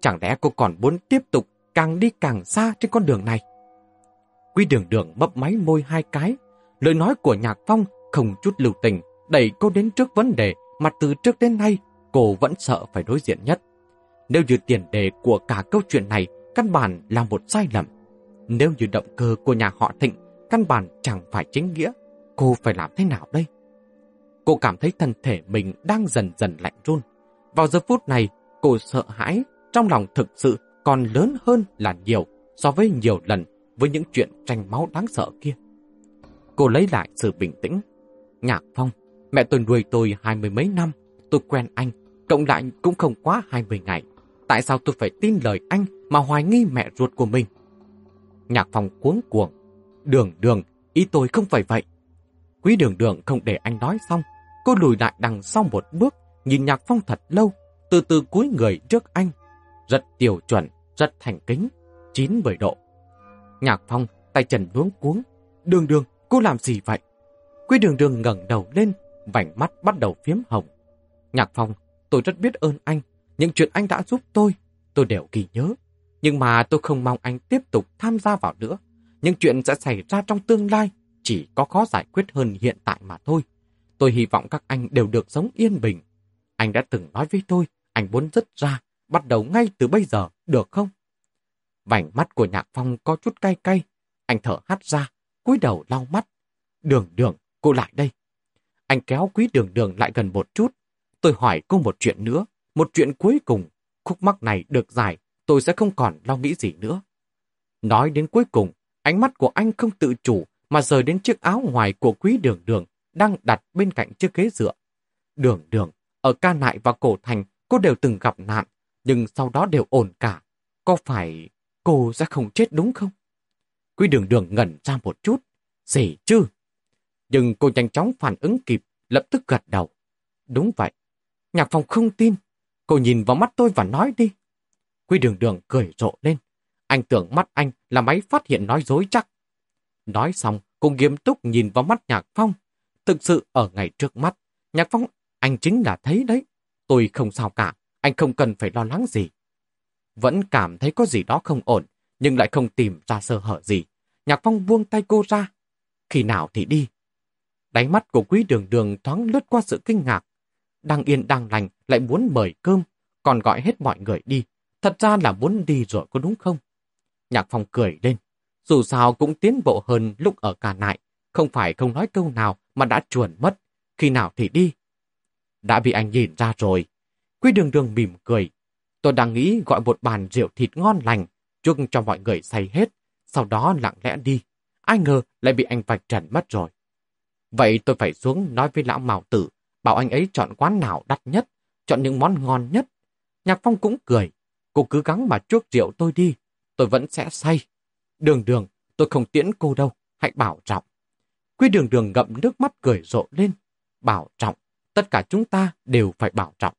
chẳng lẽ cô còn muốn tiếp tục càng đi càng xa trên con đường này? Quy đường đường mấp máy môi hai cái, lời nói của Nhạc Phong không chút lưu tình, đẩy cô đến trước vấn đề mà từ trước đến nay cô vẫn sợ phải đối diện nhất. Nếu như tiền đề của cả câu chuyện này căn bản là một sai lầm, nếu như động cơ của nhà họ Thịnh căn bản chẳng phải chính nghĩa, cô phải làm thế nào đây? Cô cảm thấy thân thể mình đang dần dần lạnh run. Vào giờ phút này, cô sợ hãi, trong lòng thực sự còn lớn hơn là nhiều so với nhiều lần với những chuyện tranh máu đáng sợ kia. Cô lấy lại sự bình tĩnh. Nhạc Phong, mẹ tôi nuôi tôi hai mươi mấy năm, tôi quen anh, cộng lại cũng không quá hai mươi ngày. Tại sao tôi phải tin lời anh mà hoài nghi mẹ ruột của mình? Nhạc Phong cuống cuồng. Đường đường, ý tôi không phải vậy. Quý đường đường không để anh nói xong. Cô lùi lại đằng sau một bước, nhìn Nhạc Phong thật lâu, từ từ cúi người trước anh. Rất tiêu chuẩn, rất thành kính, 90 độ. Nhạc Phong, tay trần luống cuống. Đường đường, cô làm gì vậy? Quý đường đường ngẩng đầu lên, vành mắt bắt đầu phiếm hồng. Nhạc Phong, tôi rất biết ơn anh. Những chuyện anh đã giúp tôi, tôi đều ghi nhớ. Nhưng mà tôi không mong anh tiếp tục tham gia vào nữa. Những chuyện sẽ xảy ra trong tương lai chỉ có khó giải quyết hơn hiện tại mà thôi. Tôi hy vọng các anh đều được sống yên bình. Anh đã từng nói với tôi, anh muốn dứt ra, bắt đầu ngay từ bây giờ, được không? Vành mắt của Nhạc Phong có chút cay cay. Anh thở hắt ra, cúi đầu lau mắt. Đường đường, cô lại đây. Anh kéo quý đường đường lại gần một chút. Tôi hỏi cô một chuyện nữa, một chuyện cuối cùng. Khúc mắc này được giải tôi sẽ không còn lo nghĩ gì nữa. Nói đến cuối cùng, ánh mắt của anh không tự chủ mà rời đến chiếc áo ngoài của quý đường đường đang đặt bên cạnh chiếc ghế dựa. Đường đường, ở ca nại và cổ thành cô đều từng gặp nạn, nhưng sau đó đều ổn cả. Có phải cô sẽ không chết đúng không? Quý đường đường ngẩn ra một chút. Gì chứ? Nhưng cô nhanh chóng phản ứng kịp, lập tức gật đầu. Đúng vậy. Nhạc phòng không tin. Cô nhìn vào mắt tôi và nói đi. Quy đường đường cười rộ lên. Anh tưởng mắt anh là máy phát hiện nói dối chắc. Nói xong, cô nghiêm túc nhìn vào mắt Nhạc Phong. Thực sự ở ngày trước mắt, Nhạc Phong, anh chính là thấy đấy. Tôi không sao cả, anh không cần phải lo lắng gì. Vẫn cảm thấy có gì đó không ổn, nhưng lại không tìm ra sơ hở gì. Nhạc Phong buông tay cô ra. Khi nào thì đi. Đáy mắt của quý đường đường thoáng lướt qua sự kinh ngạc. Đang yên đang lành lại muốn mời cơm, còn gọi hết mọi người đi. Thật ra là muốn đi rồi có đúng không? Nhạc Phong cười lên. Dù sao cũng tiến bộ hơn lúc ở cả nại. Không phải không nói câu nào mà đã chuồn mất. Khi nào thì đi. Đã bị anh nhìn ra rồi. Quý đường đường mỉm cười. Tôi đang nghĩ gọi một bàn rượu thịt ngon lành, chúc cho mọi người say hết, sau đó lặng lẽ đi. Ai ngờ lại bị anh vạch trần mất rồi. Vậy tôi phải xuống nói với lão mào Tử, bảo anh ấy chọn quán nào đắt nhất, chọn những món ngon nhất. Nhạc Phong cũng cười, cô cứ gắng mà chuốc rượu tôi đi, tôi vẫn sẽ say. Đường đường, tôi không tiễn cô đâu, hãy bảo trọng. Quy đường đường ngậm nước mắt cười rộ lên. Bảo trọng, tất cả chúng ta đều phải bảo trọng.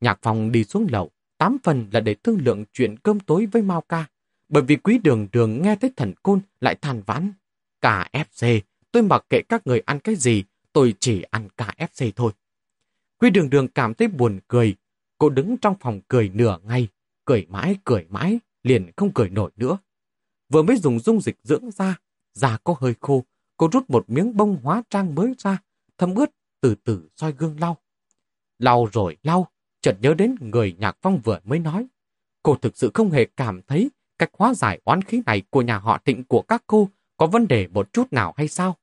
Nhạc phòng đi xuống lầu, tám phần là để thương lượng chuyện cơm tối với Mao Ca, bởi vì quý đường đường nghe thấy thần côn lại than vãn. KFC, tôi mặc kệ các người ăn cái gì, tôi chỉ ăn KFC thôi. Quý đường đường cảm thấy buồn cười, cô đứng trong phòng cười nửa ngày, cười mãi cười mãi, liền không cười nổi nữa. Vừa mới dùng dung dịch dưỡng da, da có hơi khô, cô rút một miếng bông hóa trang mới ra, thấm ướt, từ từ soi gương lau. Lau rồi lau, chợt nhớ đến người nhạc phong vừa mới nói. Cô thực sự không hề cảm thấy cách hóa giải oán khí này của nhà họ thịnh của các cô có vấn đề một chút nào hay sao?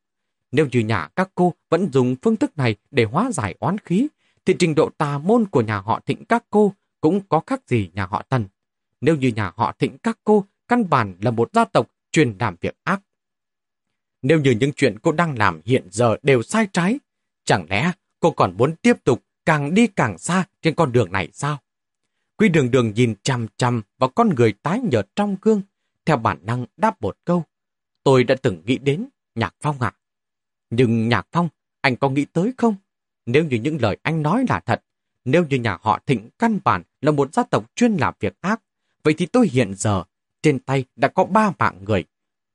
Nếu như nhà các cô vẫn dùng phương thức này để hóa giải oán khí, thì trình độ tà môn của nhà họ thịnh các cô cũng có khác gì nhà họ tần. Nếu như nhà họ thịnh các cô căn bản là một gia tộc chuyên làm việc ác. Nếu như những chuyện cô đang làm hiện giờ đều sai trái, chẳng lẽ cô còn muốn tiếp tục càng đi càng xa trên con đường này sao? Quy đường đường nhìn chằm chằm vào con người tái nhợt trong gương, theo bản năng đáp một câu. Tôi đã từng nghĩ đến Nhạc Phong ạ. Nhưng Nhạc Phong, anh có nghĩ tới không? Nếu như những lời anh nói là thật, nếu như nhà họ thịnh căn bản là một gia tộc chuyên làm việc ác, vậy thì tôi hiện giờ trên tay đã có ba mạng người.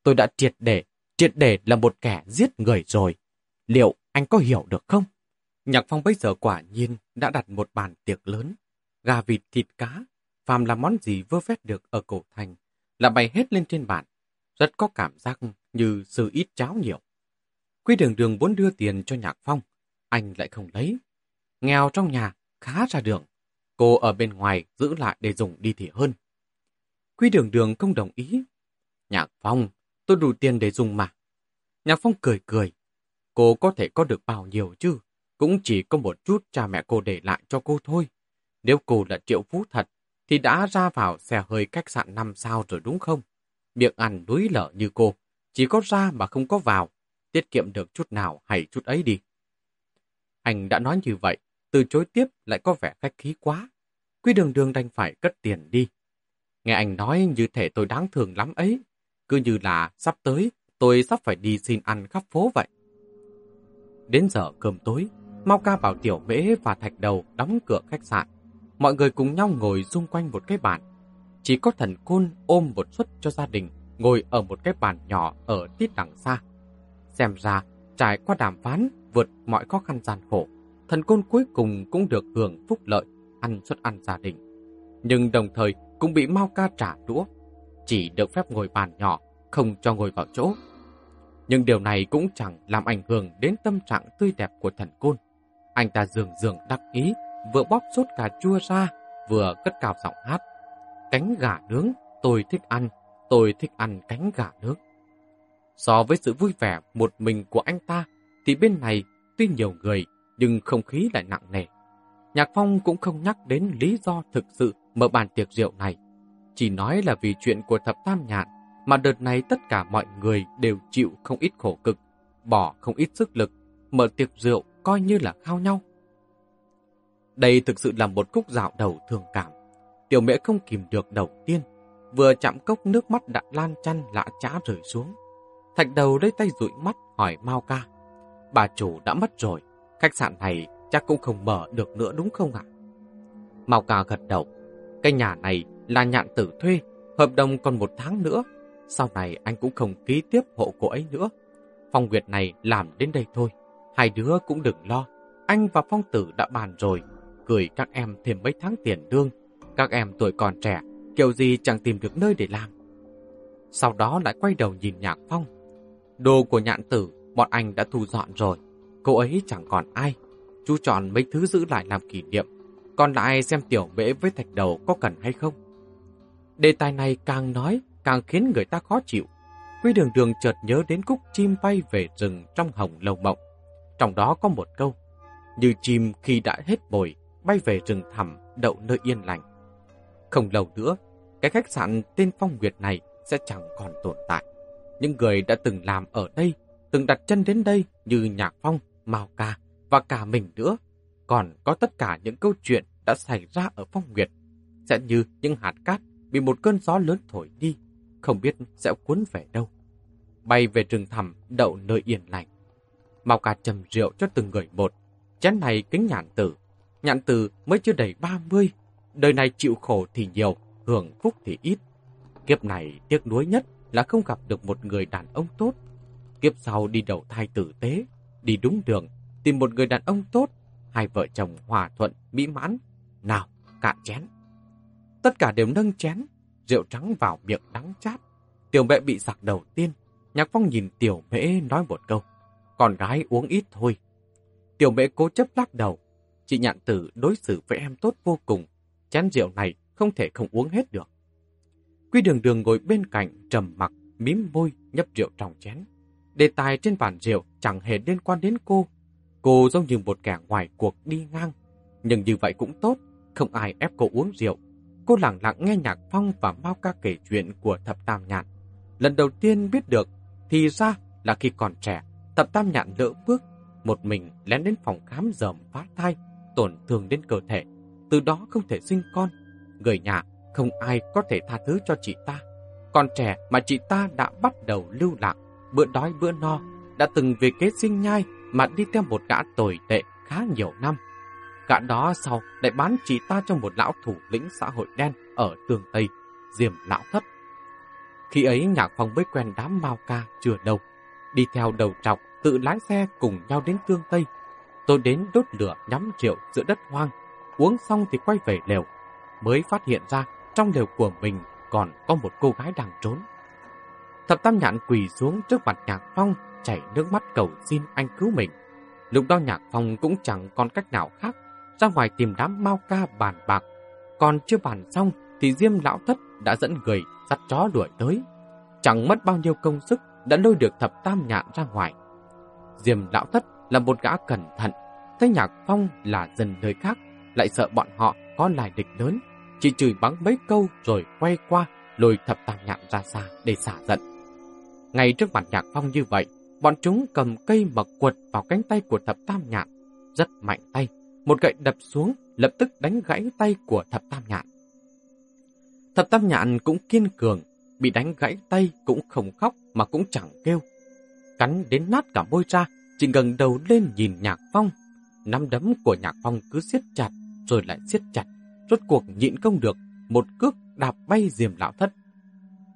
Tôi đã triệt để, triệt để là một kẻ giết người rồi. Liệu anh có hiểu được không? Nhạc Phong bây giờ quả nhiên đã đặt một bàn tiệc lớn. Gà vịt thịt cá, phàm là món gì vơ vét được ở cổ thành, là bày hết lên trên bàn. Rất có cảm giác như sự ít cháo nhiều. Quy đường đường muốn đưa tiền cho Nhạc Phong, anh lại không lấy. Nghèo trong nhà, khá ra đường. Cô ở bên ngoài giữ lại để dùng đi thì hơn. Quy đường đường không đồng ý. Nhạc Phong, tôi đủ tiền để dùng mà. Nhạc Phong cười cười. Cô có thể có được bao nhiêu chứ? Cũng chỉ có một chút cha mẹ cô để lại cho cô thôi. Nếu cô là triệu phú thật, thì đã ra vào xe hơi khách sạn năm sao rồi đúng không? Miệng ăn núi lở như cô, chỉ có ra mà không có vào, tiết kiệm được chút nào hay chút ấy đi. Anh đã nói như vậy, từ chối tiếp lại có vẻ khách khí quá. Quy đường đường đành phải cất tiền đi. Nghe anh nói như thể tôi đáng thương lắm ấy. Cứ như là sắp tới, tôi sắp phải đi xin ăn khắp phố vậy. Đến giờ cơm tối, Mau ca bảo tiểu mễ và thạch đầu đóng cửa khách sạn. Mọi người cùng nhau ngồi xung quanh một cái bàn. Chỉ có thần côn ôm một suất cho gia đình, ngồi ở một cái bàn nhỏ ở tít đằng xa. Xem ra, trải qua đàm phán, vượt mọi khó khăn gian khổ, thần côn cuối cùng cũng được hưởng phúc lợi, ăn suất ăn gia đình. Nhưng đồng thời cũng bị Mao ca trả đũa, chỉ được phép ngồi bàn nhỏ, không cho ngồi vào chỗ. Nhưng điều này cũng chẳng làm ảnh hưởng đến tâm trạng tươi đẹp của thần côn. Anh ta dường dường đắc ý, vừa bóp sốt cà chua ra, vừa cất cao giọng hát. Cánh gà nướng, tôi thích ăn, tôi thích ăn cánh gà nướng. So với sự vui vẻ một mình của anh ta, thì bên này tuy nhiều người, nhưng không khí lại nặng nề. Nhạc Phong cũng không nhắc đến lý do thực sự mở bàn tiệc rượu này. Chỉ nói là vì chuyện của thập tam nhạn, mà đợt này tất cả mọi người đều chịu không ít khổ cực, bỏ không ít sức lực, mở tiệc rượu coi như là khao nhau. Đây thực sự là một khúc dạo đầu thường cảm. Tiểu mẹ không kìm được đầu tiên, vừa chạm cốc nước mắt đã lan chăn lạ chã rơi xuống. Thạch đầu lấy tay dụi mắt hỏi Mao ca. Bà chủ đã mất rồi, khách sạn này chắc cũng không mở được nữa đúng không ạ? Mao ca gật đầu. Cái nhà này là nhạn tử thuê, hợp đồng còn một tháng nữa. Sau này anh cũng không ký tiếp hộ cô ấy nữa. Phong Nguyệt này làm đến đây thôi. Hai đứa cũng đừng lo. Anh và Phong Tử đã bàn rồi. Gửi các em thêm mấy tháng tiền lương. Các em tuổi còn trẻ, kiểu gì chẳng tìm được nơi để làm. Sau đó lại quay đầu nhìn Nhạc Phong. Đồ của nhạn tử, bọn anh đã thu dọn rồi. Cô ấy chẳng còn ai. Chú chọn mấy thứ giữ lại làm kỷ niệm. Còn lại xem tiểu mễ với thạch đầu có cần hay không. Đề tài này càng nói, càng khiến người ta khó chịu. Quy đường đường chợt nhớ đến cúc chim bay về rừng trong hồng lầu mộng. Trong đó có một câu, như chim khi đã hết bồi, bay về rừng thẳm, đậu nơi yên lành. Không lâu nữa, cái khách sạn tên Phong Nguyệt này sẽ chẳng còn tồn tại. Những người đã từng làm ở đây, từng đặt chân đến đây như Nhạc Phong, Mao Ca và cả mình nữa. Còn có tất cả những câu chuyện đã xảy ra ở Phong Nguyệt. Sẽ như những hạt cát bị một cơn gió lớn thổi đi, không biết sẽ cuốn về đâu. Bay về rừng thẳm, đậu nơi yên lành. mau cà trầm rượu cho từng người một. Chén này kính nhạn tử. Nhạn tử mới chưa đầy 30. Đời này chịu khổ thì nhiều, hưởng phúc thì ít. Kiếp này tiếc nuối nhất là không gặp được một người đàn ông tốt. Kiếp sau đi đầu thai tử tế, đi đúng đường, tìm một người đàn ông tốt, hai vợ chồng hòa thuận, mỹ mãn. Nào, cạn chén. Tất cả đều nâng chén, rượu trắng vào miệng đắng chát. Tiểu mẹ bị sặc đầu tiên, Nhạc Phong nhìn tiểu mễ nói một câu. Con gái uống ít thôi. Tiểu mễ cố chấp lắc đầu. Chị nhạn tử đối xử với em tốt vô cùng. Chén rượu này không thể không uống hết được. Quy đường đường ngồi bên cạnh, trầm mặc, mím môi, nhấp rượu trong chén. Đề tài trên bàn rượu chẳng hề liên quan đến cô. Cô giống như một kẻ ngoài cuộc đi ngang. Nhưng như vậy cũng tốt, không ai ép cô uống rượu. Cô lặng lặng nghe nhạc phong và mau ca kể chuyện của thập tam nhạn. Lần đầu tiên biết được, thì ra là khi còn trẻ, thập tam nhạn lỡ bước, một mình lén đến phòng khám dởm phá thai, tổn thương đến cơ thể. Từ đó không thể sinh con. Người nhà không ai có thể tha thứ cho chị ta. Còn trẻ mà chị ta đã bắt đầu lưu lạc, bữa đói bữa no, đã từng về kế sinh nhai mà đi theo một gã tồi tệ khá nhiều năm. Gã đó sau lại bán chị ta cho một lão thủ lĩnh xã hội đen ở tường Tây, Diềm Lão Thất. Khi ấy Nhạc Phong mới quen đám Mao Ca chưa đâu. Đi theo đầu trọc, tự lái xe cùng nhau đến tương Tây. Tôi đến đốt lửa nhắm rượu giữa đất hoang. Uống xong thì quay về lều. Mới phát hiện ra trong lều của mình còn có một cô gái đang trốn. Thập Tam Nhạn quỳ xuống trước mặt Nhạc Phong, chảy nước mắt cầu xin anh cứu mình. Lúc đó Nhạc Phong cũng chẳng còn cách nào khác, ra ngoài tìm đám mau ca bàn bạc. Còn chưa bàn xong thì Diêm Lão Thất đã dẫn người dắt chó đuổi tới. Chẳng mất bao nhiêu công sức đã lôi được Thập Tam Nhạn ra ngoài. Diêm Lão Thất là một gã cẩn thận, thấy Nhạc Phong là dân nơi khác, lại sợ bọn họ có lại địch lớn, chỉ chửi bắn mấy câu rồi quay qua lôi thập tam nhạn ra xa để xả giận. Ngay trước mặt nhạc phong như vậy, bọn chúng cầm cây mà quật vào cánh tay của thập tam nhạn. Rất mạnh tay, một gậy đập xuống, lập tức đánh gãy tay của thập tam nhạn. Thập tam nhạn cũng kiên cường, bị đánh gãy tay cũng không khóc mà cũng chẳng kêu. Cắn đến nát cả môi ra, chỉ gần đầu lên nhìn nhạc phong. Nắm đấm của nhạc phong cứ siết chặt, rồi lại siết chặt rốt cuộc nhịn không được, một cước đạp bay diềm lão thất.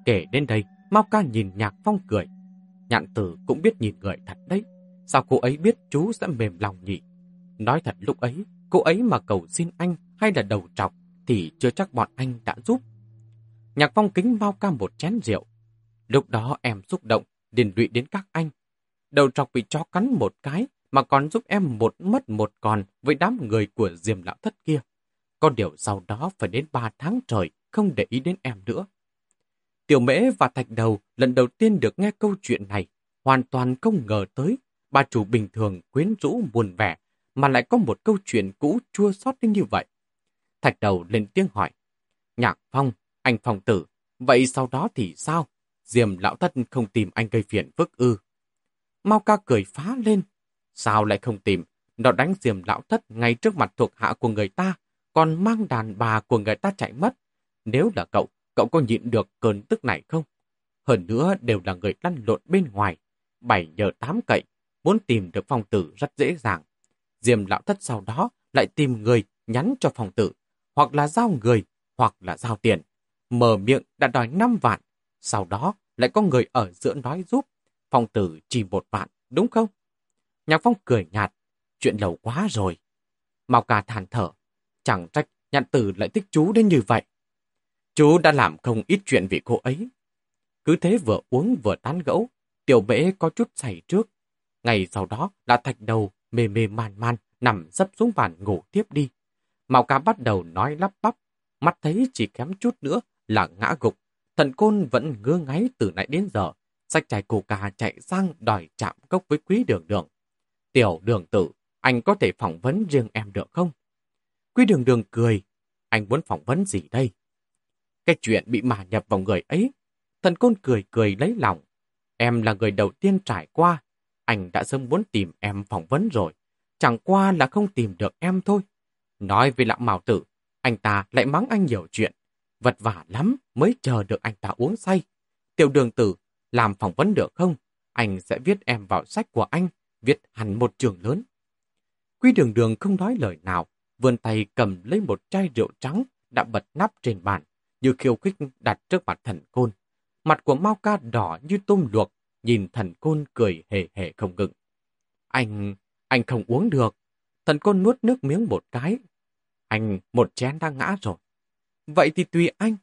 Kể đến đây, Mao ca nhìn nhạc phong cười. Nhạn tử cũng biết nhìn người thật đấy. Sao cô ấy biết chú sẽ mềm lòng nhỉ? Nói thật lúc ấy, cô ấy mà cầu xin anh hay là đầu trọc thì chưa chắc bọn anh đã giúp. Nhạc phong kính Mao ca một chén rượu. Lúc đó em xúc động, điền lụy đến các anh. Đầu trọc bị chó cắn một cái mà còn giúp em một mất một còn với đám người của diềm lão thất kia. Có điều sau đó phải đến ba tháng trời không để ý đến em nữa. Tiểu mễ và thạch đầu lần đầu tiên được nghe câu chuyện này, hoàn toàn không ngờ tới bà chủ bình thường quyến rũ buồn vẻ mà lại có một câu chuyện cũ chua xót đến như vậy. Thạch đầu lên tiếng hỏi, Nhạc Phong, anh Phong tử, vậy sau đó thì sao? Diềm lão thất không tìm anh gây phiền phức ư. Mau ca cười phá lên, sao lại không tìm? Nó đánh diềm lão thất ngay trước mặt thuộc hạ của người ta, còn mang đàn bà của người ta chạy mất. Nếu là cậu, cậu có nhịn được cơn tức này không? Hơn nữa đều là người lăn lộn bên ngoài, bảy nhờ tám cậy, muốn tìm được phong tử rất dễ dàng. Diêm lão thất sau đó lại tìm người nhắn cho phong tử, hoặc là giao người, hoặc là giao tiền. Mở miệng đã đòi 5 vạn, sau đó lại có người ở giữa nói giúp. Phong tử chỉ một vạn, đúng không? Nhạc Phong cười nhạt, chuyện lâu quá rồi. Mao ca than thở, chẳng trách nhạn tử lại thích chú đến như vậy. Chú đã làm không ít chuyện vì cô ấy. Cứ thế vừa uống vừa tán gẫu, tiểu bể có chút say trước. Ngày sau đó là thạch đầu, mê mê man man, nằm dấp xuống bàn ngủ tiếp đi. Màu ca bắt đầu nói lắp bắp, mắt thấy chỉ kém chút nữa là ngã gục. Thần côn vẫn ngơ ngáy từ nãy đến giờ. Sách chài cô ca chạy sang đòi chạm cốc với quý đường đường. Tiểu đường tử, anh có thể phỏng vấn riêng em được không? Quý đường đường cười, anh muốn phỏng vấn gì đây? Cái chuyện bị mà nhập vào người ấy, thần côn cười cười lấy lòng. Em là người đầu tiên trải qua, anh đã sớm muốn tìm em phỏng vấn rồi. Chẳng qua là không tìm được em thôi. Nói với lão mạo tử, anh ta lại mắng anh nhiều chuyện. Vật vả lắm mới chờ được anh ta uống say. Tiểu đường tử, làm phỏng vấn được không? Anh sẽ viết em vào sách của anh, viết hẳn một trường lớn. Quy đường đường không nói lời nào, vươn tay cầm lấy một chai rượu trắng đã bật nắp trên bàn, như khiêu khích đặt trước mặt thần côn. Mặt của Mao Ca đỏ như tôm luộc, nhìn thần côn cười hề hề không ngừng. Anh, anh không uống được. Thần côn nuốt nước miếng một cái. Anh một chén đang ngã rồi. Vậy thì tùy anh.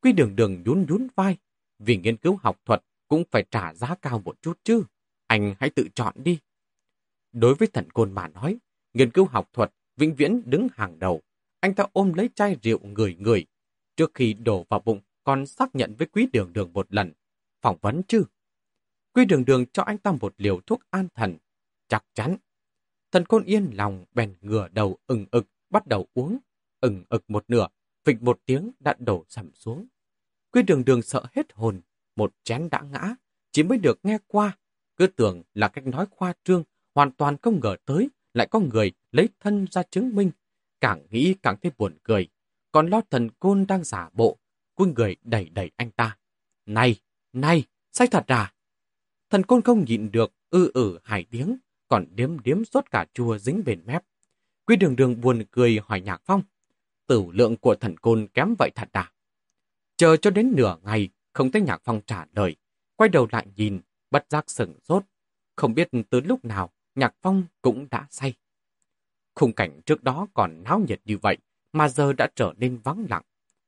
Quy đường đường nhún nhún vai. Vì nghiên cứu học thuật cũng phải trả giá cao một chút chứ. Anh hãy tự chọn đi. Đối với thần côn mà nói, nghiên cứu học thuật vĩnh viễn đứng hàng đầu. Anh ta ôm lấy chai rượu người người. Trước khi đổ vào bụng, còn xác nhận với quý đường đường một lần. Phỏng vấn chứ? Quý đường đường cho anh ta một liều thuốc an thần. Chắc chắn. Thần côn yên lòng bèn ngửa đầu ừng ực, bắt đầu uống. Ừng ực một nửa, phịch một tiếng đã đổ sầm xuống. Quý đường đường sợ hết hồn, một chén đã ngã, chỉ mới được nghe qua. Cứ tưởng là cách nói khoa trương, hoàn toàn không ngờ tới, lại có người lấy thân ra chứng minh. Càng nghĩ càng thấy buồn cười, còn lo thần côn đang giả bộ, quân người đẩy đẩy anh ta. Này, này, say thật à? Thần côn không nhịn được, ư ử hài tiếng, còn điếm điếm suốt cả chua dính bền mép. Quy đường đường buồn cười hỏi Nhạc Phong. Tử lượng của thần côn kém vậy thật à? Chờ cho đến nửa ngày, không thấy Nhạc Phong trả lời. Quay đầu lại nhìn, bất giác sừng sốt. Không biết từ lúc nào, Nhạc Phong cũng đã say. Khung cảnh trước đó còn náo nhiệt như vậy, mà giờ đã trở nên vắng lặng.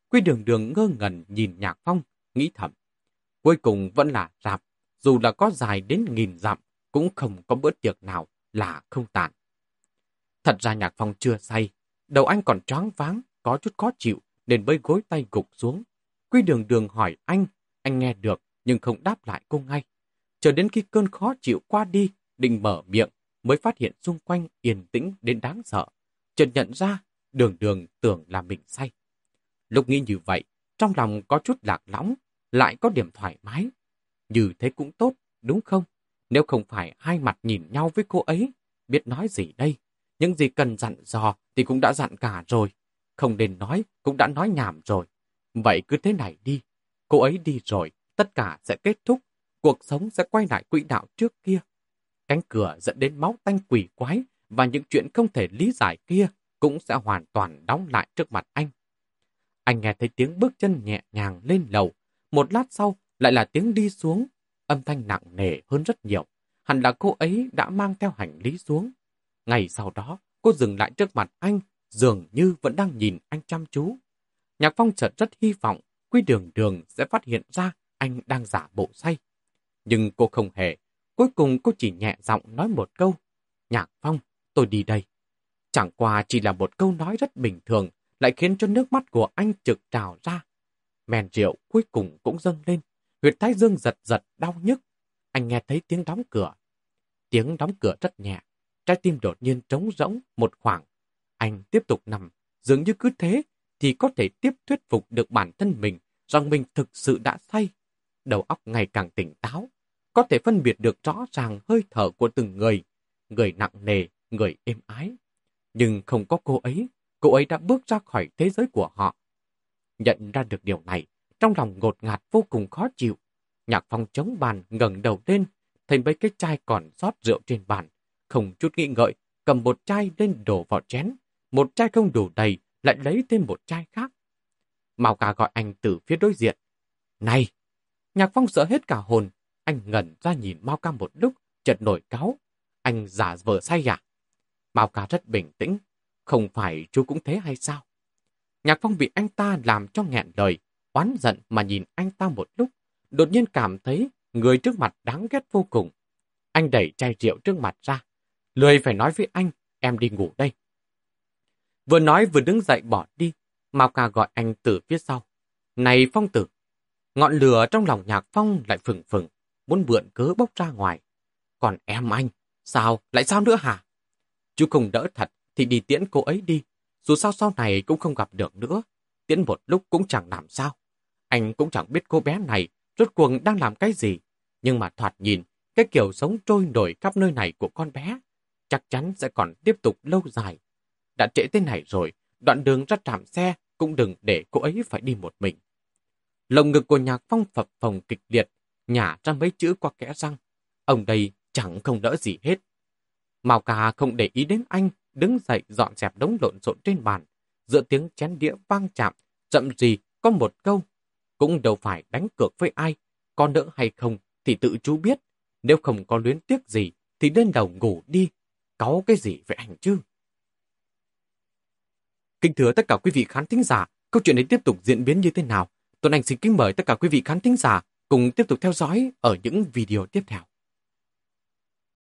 Quy đường đường ngơ ngẩn nhìn Nhạc Phong, nghĩ thầm. Cuối cùng vẫn là rạp, dù là có dài đến nghìn dặm, cũng không có bữa tiệc nào là không tàn. Thật ra Nhạc Phong chưa say, đầu anh còn choáng váng, có chút khó chịu, nên bơi gối tay gục xuống. Quy đường đường hỏi anh, anh nghe được nhưng không đáp lại cô ngay. Chờ đến khi cơn khó chịu qua đi, định mở miệng, mới phát hiện xung quanh yên tĩnh đến đáng sợ. Chợt nhận ra, đường đường tưởng là mình say. Lúc nghĩ như vậy, trong lòng có chút lạc lõng, lại có điểm thoải mái. Như thế cũng tốt, đúng không? Nếu không phải hai mặt nhìn nhau với cô ấy, biết nói gì đây? Những gì cần dặn dò thì cũng đã dặn cả rồi. Không nên nói, cũng đã nói nhảm rồi. Vậy cứ thế này đi. Cô ấy đi rồi, tất cả sẽ kết thúc. Cuộc sống sẽ quay lại quỹ đạo trước kia. Cánh cửa dẫn đến máu tanh quỷ quái và những chuyện không thể lý giải kia cũng sẽ hoàn toàn đóng lại trước mặt anh. Anh nghe thấy tiếng bước chân nhẹ nhàng lên lầu. Một lát sau lại là tiếng đi xuống. Âm thanh nặng nề hơn rất nhiều. Hẳn là cô ấy đã mang theo hành lý xuống. Ngày sau đó, cô dừng lại trước mặt anh, dường như vẫn đang nhìn anh chăm chú. Nhạc Phong chợt rất hy vọng Quy Đường Đường sẽ phát hiện ra anh đang giả bộ say. Nhưng cô không hề. Cuối cùng cô chỉ nhẹ giọng nói một câu. Nhạc Phong, tôi đi đây. Chẳng qua chỉ là một câu nói rất bình thường, lại khiến cho nước mắt của anh trực trào ra. Mèn rượu cuối cùng cũng dâng lên, huyệt thái dương giật giật đau nhức. Anh nghe thấy tiếng đóng cửa. Tiếng đóng cửa rất nhẹ, trái tim đột nhiên trống rỗng một khoảng. Anh tiếp tục nằm, dường như cứ thế thì có thể tiếp thuyết phục được bản thân mình rằng mình thực sự đã say. Đầu óc ngày càng tỉnh táo, có thể phân biệt được rõ ràng hơi thở của từng người, người nặng nề, người êm ái. Nhưng không có cô ấy, cô ấy đã bước ra khỏi thế giới của họ. Nhận ra được điều này, trong lòng ngột ngạt vô cùng khó chịu. Nhạc phong chống bàn ngẩng đầu lên, thấy mấy cái chai còn sót rượu trên bàn. Không chút nghĩ ngợi, cầm một chai lên đổ vào chén. Một chai không đủ đầy, lại lấy thêm một chai khác. Màu cả gọi anh từ phía đối diện. Này! Nhạc Phong sợ hết cả hồn. Anh ngẩn ra nhìn Mao ca một lúc, chợt nổi cáo. Anh giả vờ say à? Mao ca rất bình tĩnh. Không phải chú cũng thế hay sao? Nhạc Phong bị anh ta làm cho nghẹn lời, oán giận mà nhìn anh ta một lúc, đột nhiên cảm thấy người trước mặt đáng ghét vô cùng. Anh đẩy chai rượu trước mặt ra. Lười phải nói với anh, em đi ngủ đây. Vừa nói vừa đứng dậy bỏ đi, Mao ca gọi anh từ phía sau. Này Phong tử! Ngọn lửa trong lòng nhạc Phong lại phừng phừng, muốn mượn cớ bốc ra ngoài. Còn em anh, sao, lại sao nữa hả? Chú không đỡ thật thì đi tiễn cô ấy đi, dù sao sau này cũng không gặp được nữa. Tiễn một lúc cũng chẳng làm sao. Anh cũng chẳng biết cô bé này rốt cuộc đang làm cái gì. Nhưng mà thoạt nhìn, cái kiểu sống trôi nổi khắp nơi này của con bé chắc chắn sẽ còn tiếp tục lâu dài. Đã trễ thế này rồi, đoạn đường ra trạm xe cũng đừng để cô ấy phải đi một mình. Lồng ngực của nhạc phong phập phồng kịch liệt, nhả ra mấy chữ qua kẽ răng. Ông đây chẳng không đỡ gì hết. Mao ca không để ý đến anh, đứng dậy dọn dẹp đống lộn xộn trên bàn. Giữa tiếng chén đĩa vang chạm, chậm gì có một câu. Cũng đâu phải đánh cược với ai, con đỡ hay không thì tự chú biết. Nếu không có luyến tiếc gì thì lên đầu ngủ đi, có cái gì với anh chứ? Kính thưa tất cả quý vị khán thính giả, câu chuyện ấy tiếp tục diễn biến như thế nào? Tuấn Anh xin kính mời tất cả quý vị khán thính giả cùng tiếp tục theo dõi ở những video tiếp theo.